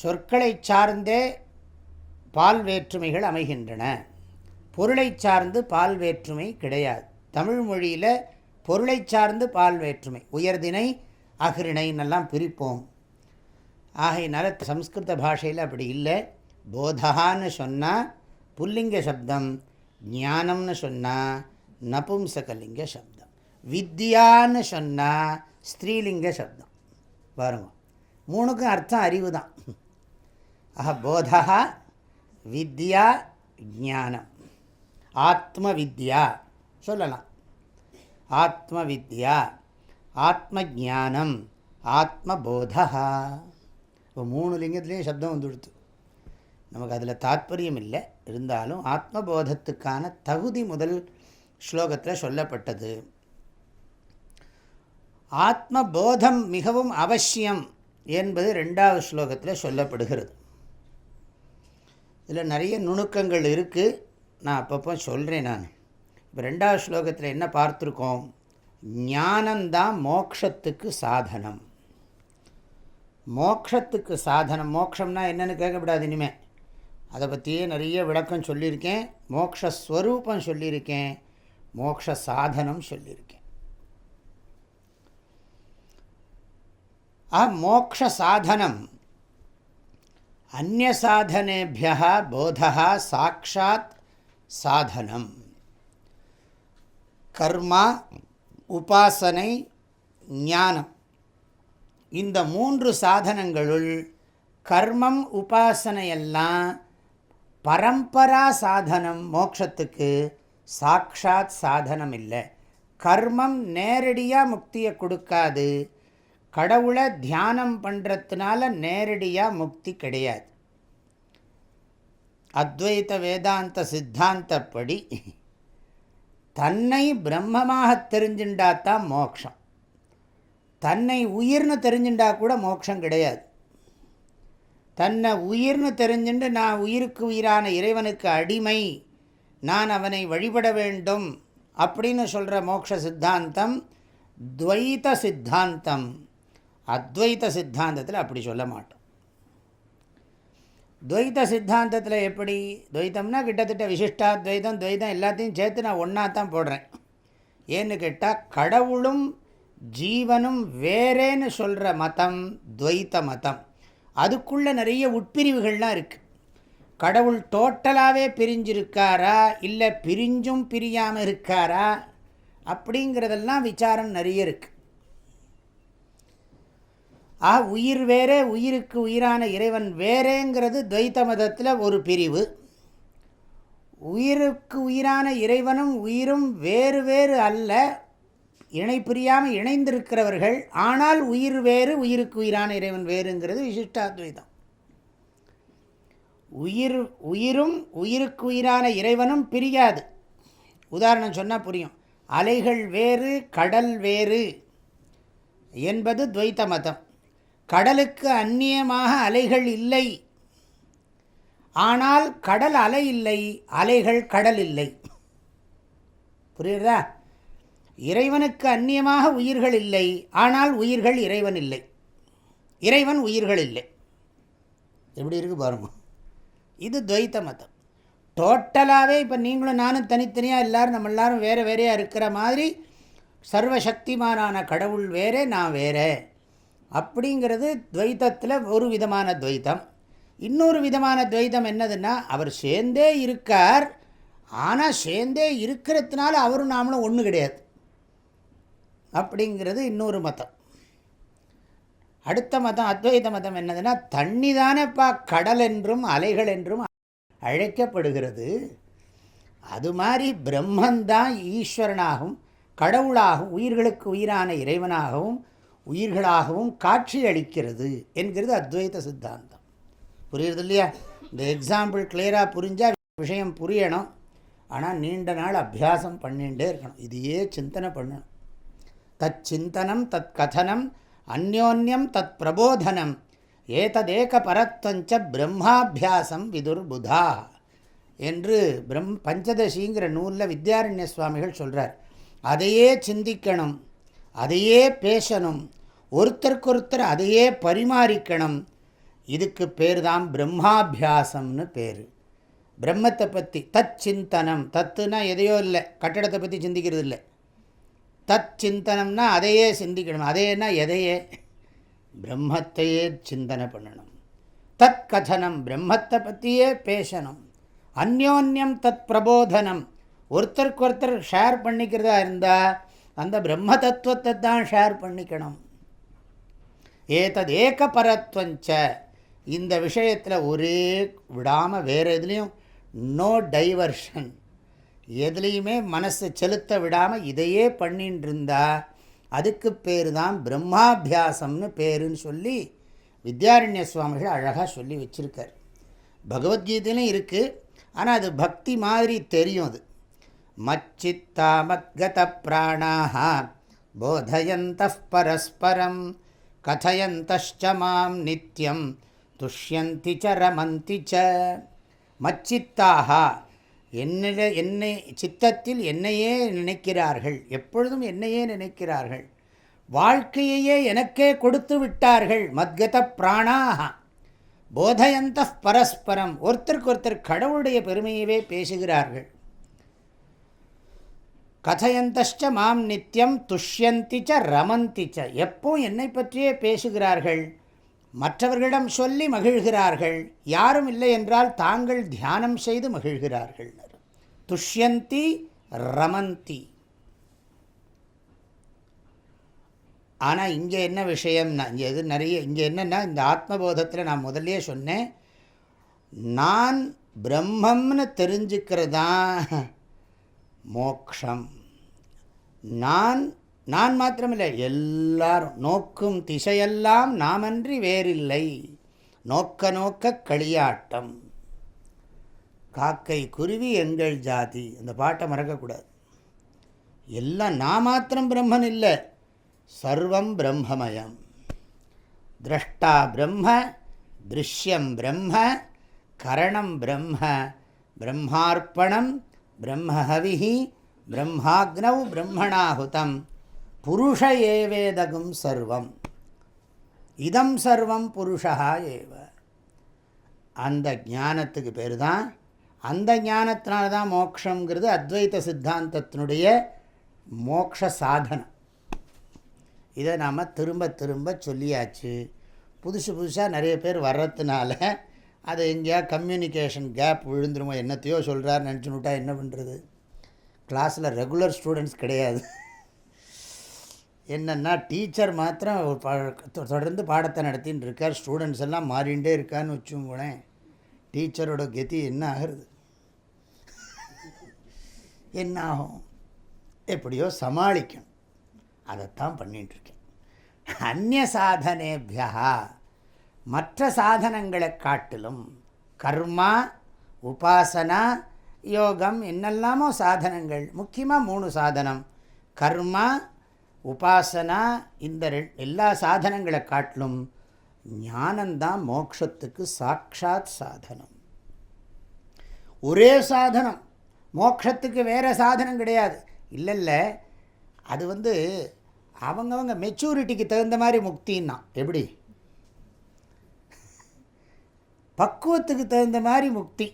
சொற்களை சார்ந்தே பால் வேற்றுமைகள் அமைகின்றன. பொருளை சார்ந்து பால் வேற்றுமை கிடையாது. தமிழ் மொழியில் பொருளை சார்ந்து பால் வேற்றுமை உயர்தினை அகிரிணைன்னெல்லாம் பிரிப்போம். ஆகையினால சம்ஸ்கிருத பாஷையில் அப்படி இல்லை. போதகான்னு சொன்னால் புல்லிங்க சப்தம் ஞானம்னு சொன்னால் நபும்சகலிங்க சப்தம் வித்யான்னு சொன்னால் ஸ்திரீலிங்க சப்தம். பாருங்க. மூணுக்கும் அர்த்தம் அறிவு தான் ஆஹ போதா வித்யா ஜானம் ஆத்ம வித்யா சொல்லலாம் ஆத்ம வித்யா ஆத்ம ஜானம் ஆத்மபோதா இப்போ மூணு லிங்கத்துலேயும் சப்தம் வந்து கொடுத்து நமக்கு அதில் தாத்பரியம் இல்லை இருந்தாலும் ஆத்மபோதத்துக்கான தகுதி முதல் ஸ்லோகத்தில் சொல்லப்பட்டது ஆத்மபோதம் மிகவும் அவசியம் என்பது ரெண்டாவது ஸ்லோகத்தில் சொல்லப்படுகிறது இதில் நிறைய நுணுக்கங்கள் இருக்குது. நான் அப்பப்போ சொல்கிறேன் நான். இப்போ ரெண்டாவது ஸ்லோகத்தில் என்ன பார்த்துருக்கோம்? ஞானந்தான் மோக்ஷத்துக்கு சாதனம். மோக்ஷத்துக்கு சாதனம். மோக்ஷம்னா என்னென்னு கேட்கக்கூடாது இனிமேல் அதை பற்றியே நிறைய விளக்கம் சொல்லியிருக்கேன். மோக்ஷஸ்வரூபம் சொல்லியிருக்கேன். மோக்ஷ சாதனம் சொல்லியிருக்கேன். ஆ மோக்ஷ சாதனம் அந்நசாதனேபியா போதா சாட்சாத் சாதனம். கர்மா உபாசனை ஞானம். இந்த மூன்று சாதனங்களுள் கர்மம் உபாசனையெல்லாம் பரம்பரா சாதனம் மோட்சத்துக்கு சாட்சாத் சாதனம் இல்லை கர்மம் நேரடியாக முக்தியை கொடுக்காது. கடவுளை தியானம் பண்ணுறதுனால நேரடியாக முக்தி கிடையாது. அத்வைத வேதாந்த சித்தாந்தப்படி தன்னை பிரம்மமாக தெரிஞ்சுட்டாதான் மோக்ஷம். தன்னை உயிர்னு தெரிஞ்சுண்டா கூட மோட்சம் கிடையாது. தன்னை உயிர்னு தெரிஞ்சுண்டு நான் உயிருக்கு உயிரான இறைவனுக்கு அடிமை நான் அவனை வழிபட வேண்டும் அப்படின்னு சொல்கிற மோட்ச சித்தாந்தம் துவைத சித்தாந்தம். அத்வைத சித்தாந்தத்தில் அப்படி சொல்ல மாட்டோம். துவைத சித்தாந்தத்தில் எப்படி? துவைத்தம்னா கிட்டத்தட்ட விசிஷ்டாத்வைதம் துவைதம் எல்லாத்தையும் சேர்த்து நான் ஒன்றா தான் போடுறேன். ஏன்னு கேட்டால் கடவுளும் ஜீவனும் வேறேன்னு சொல்கிற மதம் துவைத்த மதம். அதுக்குள்ளே நிறைய உட்பிரிவுகள்லாம் இருக்குது கடவுள் டோட்டலாகவே பிரிஞ்சிருக்காரா? இல்லை பிரிஞ்சும் பிரியாமல் இருக்காரா? அப்படிங்கிறதெல்லாம் விசாரம் நிறைய இருக்குது ஆ உயிர் வேறே உயிருக்கு உயிரான இறைவன் வேறேங்கிறது துவைத்த மதத்தில் ஒரு பிரிவு. உயிருக்கு உயிரான இறைவனும் உயிரும் வேறு வேறு அல்ல. இணை புரியாமல் இணைந்திருக்கிறவர்கள் ஆனால் உயிர் வேறு உயிருக்கு உயிரான இறைவன் வேறுங்கிறது விசிஷ்டாத்வைதம். உயிர் உயிரும் உயிருக்கு உயிரான இறைவனும் பிரியாது. உதாரணம் சொன்னால் புரியும். அலைகள் வேறு கடல் வேறு என்பது துவைத்த மதம். கடலுக்கு அந்நியமாக அலைகள் இல்லை. ஆனால் கடல் அலை இல்லை அலைகள் கடல் இல்லை. புரியுறதா இறைவனுக்கு அந்நியமாக உயிர்கள் இல்லை ஆனால் உயிர்கள் இறைவன் இல்லை. இறைவன் உயிர்கள் இல்லை. எப்படி இருக்குது பாருங்க. இது துவைத்த மதம். டோட்டலாகவே இப்போ நீங்களும் நானும் தனித்தனியாக எல்லோரும் நம்ம எல்லோரும் வேறு வேறையாக இருக்கிற மாதிரி சர்வசக்திமானான கடவுள் வேறே நான் வேறே. அப்படிங்கிறது துவைத்தத்தில் ஒரு விதமான துவைத்தம். இன்னொரு விதமான துவைதம் என்னதுன்னா அவர் சேர்ந்தே இருக்கார். ஆனால் சேர்ந்தே இருக்கிறதுனால அவரும் நாமளும் ஒன்று கிடையாது. அப்படிங்கிறது இன்னொரு மதம். அடுத்த மதம் அத்வைத மதம் என்னதுன்னா தண்ணி தானேப்பா கடல் என்றும் அலைகள் என்றும் அழைக்கப்படுகிறது. அது மாதிரி பிரம்மந்தான் ஈஸ்வரனாகவும் கடவுளாகவும் உயிர்களுக்கு உயிரான இறைவனாகவும் உயிர்களாகவும் காட்சி அளிக்கிறது என்கிறது அத்வைத சித்தாந்தம். புரியுறது இல்லையா இந்த எக்ஸாம்பிள் கிளியராக புரிஞ்சால் விஷயம் புரியணும். ஆனால் நீண்ட நாள் அபியாசம் பண்ணிகிட்டே இருக்கணும். இதையே சிந்தனை பண்ணணும். தத் சிந்தனம் தத் கதனம் அந்யோன்யம் தத் பிரபோதனம் ஏததேக பரத்வஞ்ச பிரம்மாபியாசம் விதுர்புதா என்று பிரம் பஞ்சதசிங்கிற நூலில் வித்யாரண்ய சுவாமிகள் சொல்கிறார் அதையே சிந்திக்கணும். அதையே பேசணும். ஒருத்தருக்கொருத்தர் அதையே பரிமாறிக்கணும். இதுக்கு பேர் தான் பிரம்மாபியாசம்னு பேர். பிரம்மத்தை பற்றி தத் சிந்தனம் தத்துனா எதையோ இல்லை. கட்டடத்தை பற்றி சிந்திக்கிறது இல்லை. தத் சிந்தனம்னா அதையே சிந்திக்கணும். அதையேனா எதையே? பிரம்மத்தையே சிந்தனை பண்ணணும். தத் கதனம் பிரம்மத்தை பற்றியே பேசணும். அந்யோன்யம் தத் பிரபோதனம் ஒருத்தருக்கு ஒருத்தர் ஷேர் பண்ணிக்கிறதா இருந்தால் அந்த பிரம்ம தத்துவத்தை தான் ஷேர் பண்ணிக்கணும். ஏதது ஏக பரத்வஞ்ச இந்த விஷயத்தில் ஒரே விடாமல் வேறு எதுலேயும் நோ டைவர்ஷன் எதுலேயுமே மனசை செலுத்த விடாமல் இதையே பண்ணின்னு இருந்தால் அதுக்கு பேர் தான் பிரம்மாபியாசம்னு பேருன்னு சொல்லி வித்யாரண்ய சுவாமிகள் அழகாக சொல்லி வச்சுருக்கார். பகவத்கீதையிலும் இருக்குது ஆனால் அது பக்தி மாதிரி தெரியும் அது. மச்சித்தாமத்கத பிராணாக போதயந்த பரஸ்பரம் கதையந்தஷ்ச மாம் நித்யம் துஷ்யந்தி ச ரமந்தி ச மச்சித்தாக என்னிட என்னை சித்தத்தில் என்னையே நினைக்கிறார்கள் எப்பொழுதும் என்னையே நினைக்கிறார்கள்। வாழ்க்கையையே எனக்கே கொடுத்து விட்டார்கள் மத்கத பிராணாக போதயந்த பரஸ்பரம் ஒருத்தருக்கு ஒருத்தர் கடவுளுடைய பெருமையவே பேசுகிறார்கள். கதையந்தஷ்ட மாம் நித்தியம் துஷ்யந்தி ச ரமந்தி ச. எப்போ என்னை பற்றியே பேசுகிறார்கள்? மற்றவர்களிடம் சொல்லி மகிழ்கிறார்கள். யாரும் இல்லை என்றால் தாங்கள் தியானம் செய்து மகிழ்கிறார்கள். துஷ்யந்தி ரமந்தி. ஆனால் இங்கே என்ன விஷயம்னா இங்கே எது நிறைய இங்கே என்னென்னா இந்த ஆத்மபோதத்தில் நான் முதல்லே சொன்னேன். நான் பிரம்மம்னு தெரிஞ்சுக்கிறதான் மோக்ஷம். நான் நான் மாத்திரமில்லை எல்லாரும் நோக்கும் திசையெல்லாம் நாமன்றி வேறில்லை. நோக்க நோக்க களியாட்டம். காக்கை குருவி எங்கள் ஜாதி. அந்த பாட்டை மறக்கக்கூடாது. எல்லாம் நான் மாத்திரம் பிரம்மன் இல்லை சர்வம் பிரம்மமயம். திரஷ்டா பிரம்ம திருஷ்யம் பிரம்ம கரணம் பிரம்ம பிரம்மார்ப்பணம் பிரம்மஹவிஹி பிரம்மாக்னௌ பிரம்மணாஹுதம் புருஷ ஏவேதகும் சர்வம் இதம் சர்வம் புருஷா ஏவ அந்த ஞானத்துக்கு பேர் தான் அந்த ஞானத்தினால தான் மோக்ஷங்கிறது அத்வைத சித்தாந்தத்தினுடைய மோக்ஷ சாதனம். இதை நாம் திரும்ப திரும்ப சொல்லியாச்சு. புதுசு புதுசாக நிறைய பேர் வர்றதுனால அதை எங்கேயா கம்யூனிகேஷன் கேப் விழுந்துருமோ என்னத்தையோ சொல்கிறார் நினச்சுனுட்டா என்ன பண்ணுறது கிளாஸில் ரெகுலர் ஸ்டூடெண்ட்ஸ் கிடையாது. என்னென்னா டீச்சர் மாத்திரம் தொடர்ந்து பாடத்தை நடத்தின்னு இருக்கார். ஸ்டூடெண்ட்ஸ் எல்லாம் மாறிண்டே இருக்கான்னு வச்சுங்களேன் டீச்சரோட கதி என்ன ஆகிறது? என்ன ஆகும்? எப்படியோ சமாளிக்கணும். அதைத்தான் பண்ணிகிட்ருக்கேன் அந்நிய சாதனேபியா மற்ற சாதனங்களை காட்டிலும் கர்மா உபாசனா யோகம் என்னெல்லாமோ சாதனங்கள் முக்கியமாக மூணு சாதனம். கர்மா உபாசனா இந்த எல்லா சாதனங்களை காட்டிலும் ஞானந்தான் மோக்ஷத்துக்கு சாட்சாத் சாதனம். ஒரே சாதனம். மோக்ஷத்துக்கு வேறு சாதனம் கிடையாது. இல்லை இல்லை அது வந்து அவங்கவங்க மெச்சூரிட்டிக்கு தகுந்த மாதிரி முக்தின்னா எப்படி? பக்குவத்துக்கு தகுந்த மாதிரி முக்தி.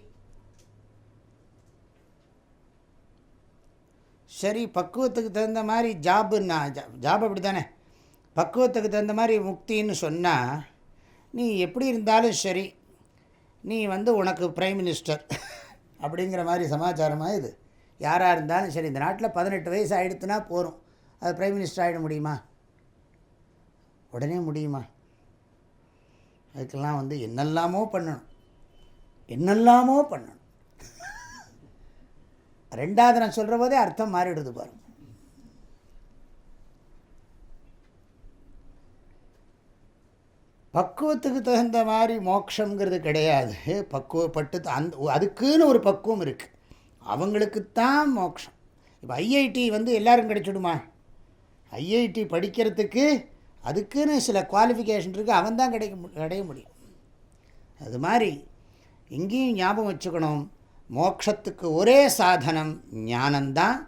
சரி பக்குவத்துக்கு தகுந்த மாதிரி ஜாபுன்னா ஜாப் அப்படி தானே பக்குவத்துக்கு தகுந்த மாதிரி முக்தின்னு சொன்னால் நீ எப்படி இருந்தாலும் சரி நீ வந்து உனக்கு ப்ரைம் மினிஸ்டர் அப்படிங்கிற மாதிரி சமாச்சாரமாக இது? யாராக இருந்தாலும் சரி இந்த நாட்டில் பதினெட்டு வயசு ஆகிடுத்துனா போகிறோம் அது ப்ரைம் மினிஸ்டர் ஆகிட முடியுமா? உடனே முடியுமா? அதுக்கெல்லாம் வந்து என்னெல்லாமோ பண்ணணும். என்னெல்லாமோ பண்ணணும். ரெண்டாவது நான் சொல்கிற போதே அர்த்தம் மாறிடுது பாருங்க. பக்குவத்துக்கு தகுந்த மாதிரி மோட்சங்கிறது கிடையாது. பக்குவப்பட்டு அந்த அதுக்குன்னு ஒரு பக்குவம் இருக்குது அவங்களுக்குத்தான் மோட்சம். இப்போ ஐஐடி வந்து எல்லோரும் கிடைச்சிடுமா? ஐஐடி படிக்கிறதுக்கு அதுக்குன்னு சில குவாலிஃபிகேஷன் இருக்குது அவன் தான் கிடைக்க கிடைய முடியும். அது மாதிரி இங்கேயும் ஞாபகம் வச்சுக்கணும். மோக்ஷத்துக்கு ஒரே சாதனம் ஞானந்தான்.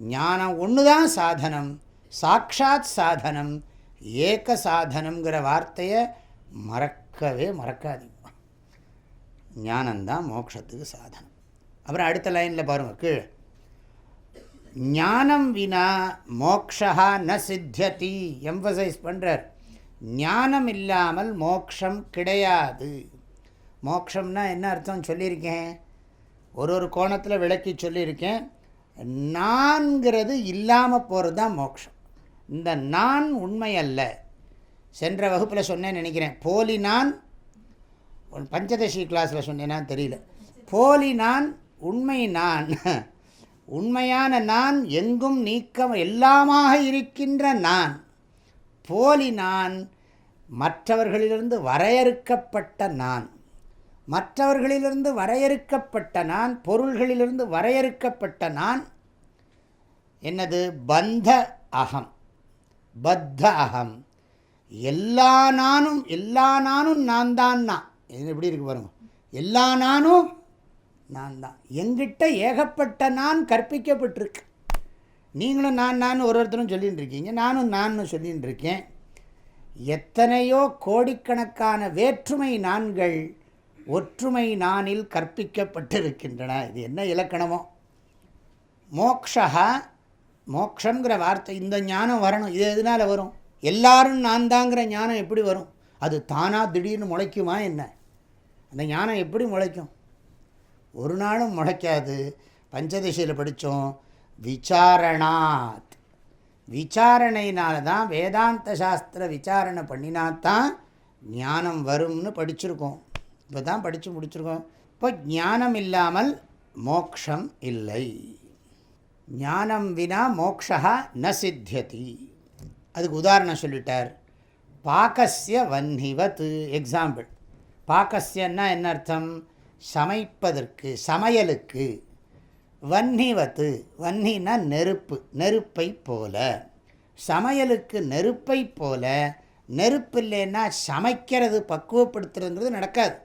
ஞானம் ஒன்று தான் சாதனம் சாட்சாத் சாதனம் ஏக சாதனங்கிற வார்த்தையை மறக்கவே மறக்காதீங்க. ஞானந்தான் மோட்சத்துக்கு சாதனம். அப்புறம் அடுத்த லைனில் பாருங்கள் கீழே. ஞானம் வினா மோக்ஷா ந சித்தியதி. எம்பசைஸ் பண்ணுறார் ஞானம் இல்லாமல் மோக்ஷம் கிடையாது. மோக்ஷம்னா என்ன அர்த்தம் சொல்லியிருக்கேன்? ஒரு ஒரு கோணத்தில் விளக்கி சொல்லியிருக்கேன். நான்கிறது இல்லாமல் போகிறது தான் மோக்ஷம். இந்த நான் உண்மை அல்ல. சென்ற வகுப்பில் சொன்னேன்னு நினைக்கிறேன். போலி நான் பஞ்சதசி கிளாஸில் சொன்னேன்னா தெரியல. போலி நான் உண்மை நான். உண்மையான நான் எங்கும் நீக்கம் எல்லாமாக இருக்கின்ற நான் போலி நான் மற்றவர்களிலிருந்து வரையறுக்கப்பட்ட நான் மற்றவர்களிலிருந்து வரையறுக்கப்பட்ட நான் பொருள்களிலிருந்து வரையறுக்கப்பட்ட நான் என்னது? பந்த அகம் பத்த அகம். எல்லா நானும் எல்லா நானும் நான் தான் நான். இது எப்படி இருக்கு பாருங்க. எல்லா நானும் நான் தான் எங்கிட்ட ஏகப்பட்ட நான் கற்பிக்கப்பட்டிருக்கு. நீங்களும் நான் நான் ஒரு ஒருத்தரும் சொல்லின்னு இருக்கீங்க. நானும் நான் சொல்லின்னு இருக்கேன். எத்தனையோ கோடிக்கணக்கான வேற்றுமை நான்கள் ஒற்றுமை நானில் கற்பிக்கப்பட்டிருக்கின்றன. இது என்ன இலக்கணமோ? மோக்ஷா மோக்ஷங்கிற வார்த்தை இந்த ஞானம் வரணும். இது எதனால் வரும்? எல்லாரும் நான் தாங்கிற ஞானம் எப்படி வரும்? அது தானாக திடீர்னு முளைக்குமா என்ன? அந்த ஞானம் எப்படி முளைக்கும்? ஒரு நாளும் முளைக்காது. பஞ்சதசியில் படித்தோம் விசாரணாத். விசாரணையினால தான் வேதாந்த சாஸ்திர விசாரணை பண்ணினாத்தான் ஞானம் வரும்னு படிச்சிருக்கோம். இப்போ தான் படித்து முடிச்சிருக்கோம். இப்போ ஞானம் இல்லாமல் மோக்ஷம் இல்லை. ஞானம் வினா மோக்ஷா ந சித்தியதி. அதுக்கு உதாரணம் சொல்லிட்டார். பாக்கசிய வன்னிவத். எக்ஸாம்பிள் பாக்கசியன்னா என்ன அர்த்தம்? சமைப்பதற்கு சமையலுக்கு வன்னிவத்து வன்னின்னா நெருப்பு நெருப்பை போல. சமையலுக்கு நெருப்பை போல நெருப்பு இல்லைன்னா சமைக்கிறது பக்குவப்படுத்துறதுங்கிறது நடக்காது.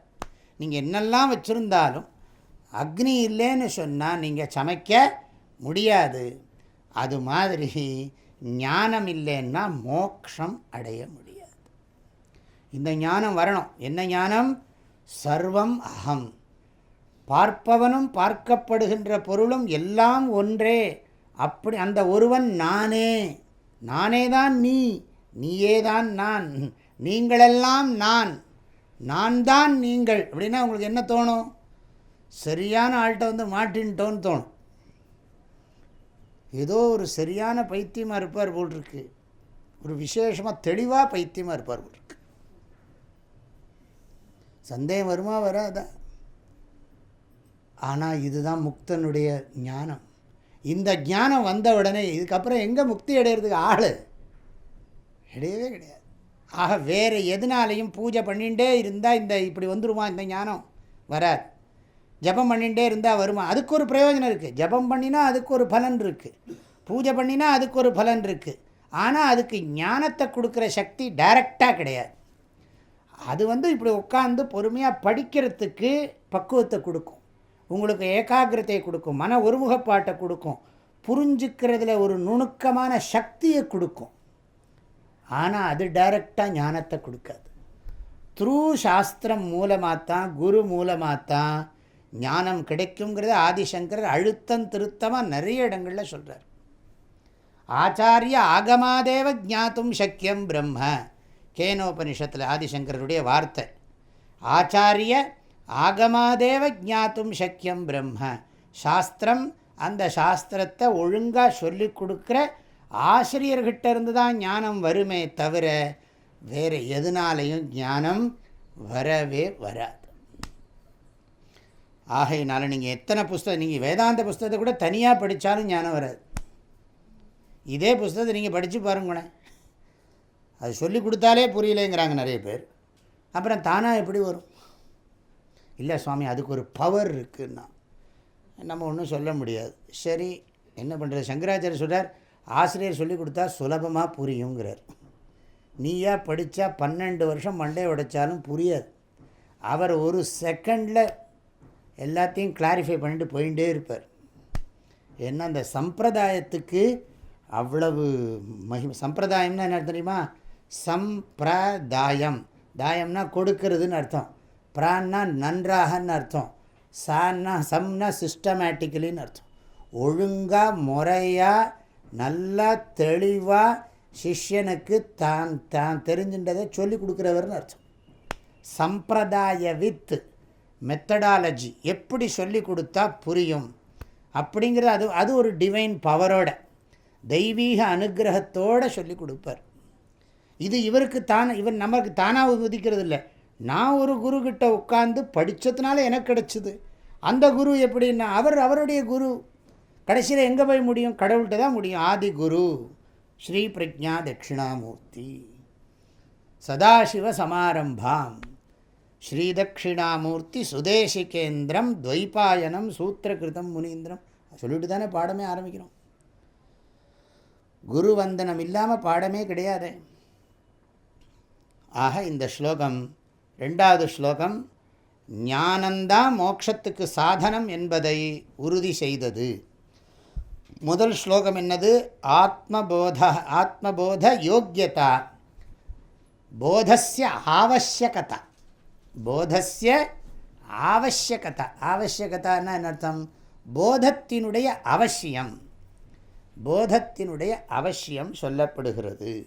நீங்கள் என்னெல்லாம் வச்சுருந்தாலும் அக்னி இல்லைன்னு சொன்னால் நீங்கள் சமைக்க முடியாது. அது மாதிரி ஞானம் இல்லைன்னா மோக்ஷம் அடைய முடியாது. இந்த ஞானம் வரணும். என்ன ஞானம்? சர்வம் அகம். பார்ப்பவனும் பார்க்கப்படுகின்ற பொருளும் எல்லாம் ஒன்றே. அப்படி அந்த ஒருவன் நானே. நானே தான் நீ நீயே தான் நான் நீங்களெல்லாம் நான் நான் தான் நீங்கள். அப்படின்னா உங்களுக்கு என்ன தோணும்? சரியான ஆள்கிட்ட வந்து மாட்டின்ட்டோன்னு தோணும். ஏதோ ஒரு சரியான பைத்தியமாக இருப்பார் போல் இருக்கு ஒரு விசேஷமாக தெளிவாக பைத்தியமாக இருப்பார் போல் இருக்கு சந்தேகம் வருமா வராதா? ஆனால் இதுதான் முக்தனுடைய ஞானம். இந்த ஞானம் வந்த உடனே இதுக்கப்புறம் எங்கே முக்தி அடையிறதுக்கு ஆள்? கிடையவே கிடையாது. ஆக வேறு எதுனாலையும் பூஜை பண்ணிகிட்டே இருந்தால் இந்த இப்படி வந்துருமா இந்த ஞானம்? வராது. ஜபம் பண்ணிகிட்டே இருந்தால் வருமா? அதுக்கு ஒரு பிரயோஜனம் இருக்குது ஜபம் பண்ணினா அதுக்கு ஒரு பலன் இருக்குது பூஜை பண்ணினா அதுக்கு ஒரு பலன் இருக்குது ஆனால் அதுக்கு ஞானத்தை கொடுக்குற சக்தி டைரெக்டாக கிடையாது. அது வந்து இப்படி உட்காந்து பொறுமையாக படிக்கிறதுக்கு பக்குவத்தை கொடுக்கும். உங்களுக்கு ஏகாகிரத்தை கொடுக்கும் மன ஒருமுகப்பாட்டை கொடுக்கும் புரிஞ்சுக்கிறதுல ஒரு நுணுக்கமான சக்தியை கொடுக்கும். ஆனால் அது டைரெக்டாக ஞானத்தை கொடுக்காது. த்ரூ சாஸ்திரம் மூலமாக தான் குரு மூலமாக தான் ஞானம் கிடைக்குங்கிறத ஆதிசங்கரர் அழுத்தம் திருத்தமாக நிறைய இடங்களில் சொல்கிறார் ஆச்சாரிய ஆகமாதேவ ஜாத்தும் சக்கியம் பிரம்ம கேனோபனிஷத்தில் ஆதிசங்கரருடைய வார்த்தை. ஆச்சாரிய ஆகமாதேவ ஜாத்தும் சக்கியம் பிரம்ம. சாஸ்திரம் அந்த சாஸ்திரத்தை ஒழுங்காக சொல்லி கொடுக்குற ஆசிரியர்கிட்ட இருந்து தான் ஞானம் வருமே தவிர வேறு எதுனாலையும் ஞானம் வரவே வராது. ஆகையினால நீங்கள் எத்தனை புஸ்தகம் நீங்கள் வேதாந்த புஸ்தகத்தை கூட தனியாக படித்தாலும் ஞானம் வராது. இதே புஸ்தகத்தை நீங்கள் படித்து பாருங்களேன். அது சொல்லி கொடுத்தாலே புரியலைங்கிறாங்க நிறைய பேர். அப்புறம் தானாக எப்படி வரும்? இல்லை சுவாமி அதுக்கு ஒரு பவர் இருக்குன்னா நம்ம ஒன்றும் சொல்ல முடியாது. சரி என்ன பண்ணுறது சங்கராச்சாரிய சொல்கிறார் ஆசிரியர் சொல்லி கொடுத்தா சுலபமாக புரியுங்கிறார். நீயா படித்தா பன்னெண்டு வருஷம் மண்டை உடைச்சாலும் புரியாது. அவர் ஒரு செகண்டில் எல்லாத்தையும் கிளாரிஃபை பண்ணிட்டு போயிட்டே இருப்பார். ஏன்னா அந்த சம்பிரதாயத்துக்கு அவ்வளவு மகிமை. சம்பிரதாயம்னா என்ன தெரியுமா? சம்பிரதாயம். தாயம்னா கொடுக்கறதுன்னு அர்த்தம். பிரான்னா நன்றாகன்னு அர்த்தம். சான்னா சம்னா சிஸ்டமேட்டிக்கலின்னு அர்த்தம். ஒழுங்காக முறையாக நல்லா தெளிவாக சிஷ்யனுக்கு தான் தான் தெரிஞ்சின்றதை சொல்லி கொடுக்குறவர்னு அர்த்தம். சம்பிரதாய வித்து மெத்தடாலஜி எப்படி சொல்லி கொடுத்தா புரியும்? அப்படிங்கிறது அது அது ஒரு டிவைன் பவரோட தெய்வீக அனுகிரகத்தோடு சொல்லி கொடுப்பார். இது இவருக்கு தான் இவர் நமக்கு தானாக உதிக்கிறது இல்லை நான் ஒரு குருக்கிட்ட உட்காந்து படித்ததுனால எனக்கு கிடச்சிது. அந்த குரு எப்படின்னா அவர் அவருடைய குரு. கடைசியில் எங்கே போய் முடியும்? கடவுள்கிட்ட தான் முடியும். ஆதி குரு ஸ்ரீ பிரஜா தட்சிணாமூர்த்தி. சதாசிவ சமாரம்பாம். ஸ்ரீதட்சிணாமூர்த்தி சுதேசிகேந்திரம் துவைபாயனம் சூத்திரகிருதம் முனீந்திரம். சொல்லிட்டு தானே பாடமே ஆரம்பிக்கிறோம். குரு வந்தனம் இல்லாமல் பாடமே கிடையாது. ஆக இந்த ஸ்லோகம் ரெண்டாவது ஸ்லோகம் ஞானந்தான் மோட்சத்துக்கு சாதனம் என்பதை உறுதி செய்தது. முதல் ஸ்லோகம் என்னது? ஆத்மபோத ஆத்மபோத யோக்கியதா போதஸ்ய ஆவசியகதா போதஸ்ய ஆவசியகதா ஆவசியகதான்னா என்ன அர்த்தம்? போதத்தினுடைய அவசியம். போதத்தினுடைய அவசியம் சொல்லப்படுகிறது.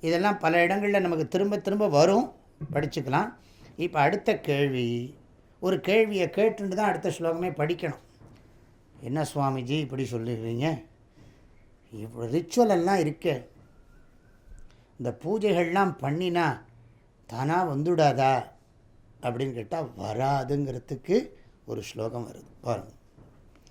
இதெல்லாம் பல இடங்களில் நமக்கு திரும்ப திரும்ப வரும். படிச்சுக்கலாம். இப்போ அடுத்த கேள்வி ஒரு கேள்வியை கேட்டுட்டு தான் அடுத்த ஸ்லோகமே படிக்கணும். என்ன சுவாமிஜி இப்படி சொல்லிடுறீங்க இப்போ ரிச்சுவல் எல்லாம் இருக்கே. இந்த பூஜைகள்லாம் பண்ணினா தானாக வந்துடாதா? அப்படின்னு கேட்டால் வராதுங்கிறதுக்கு ஒரு ஸ்லோகம் வருது. பாருங்கள்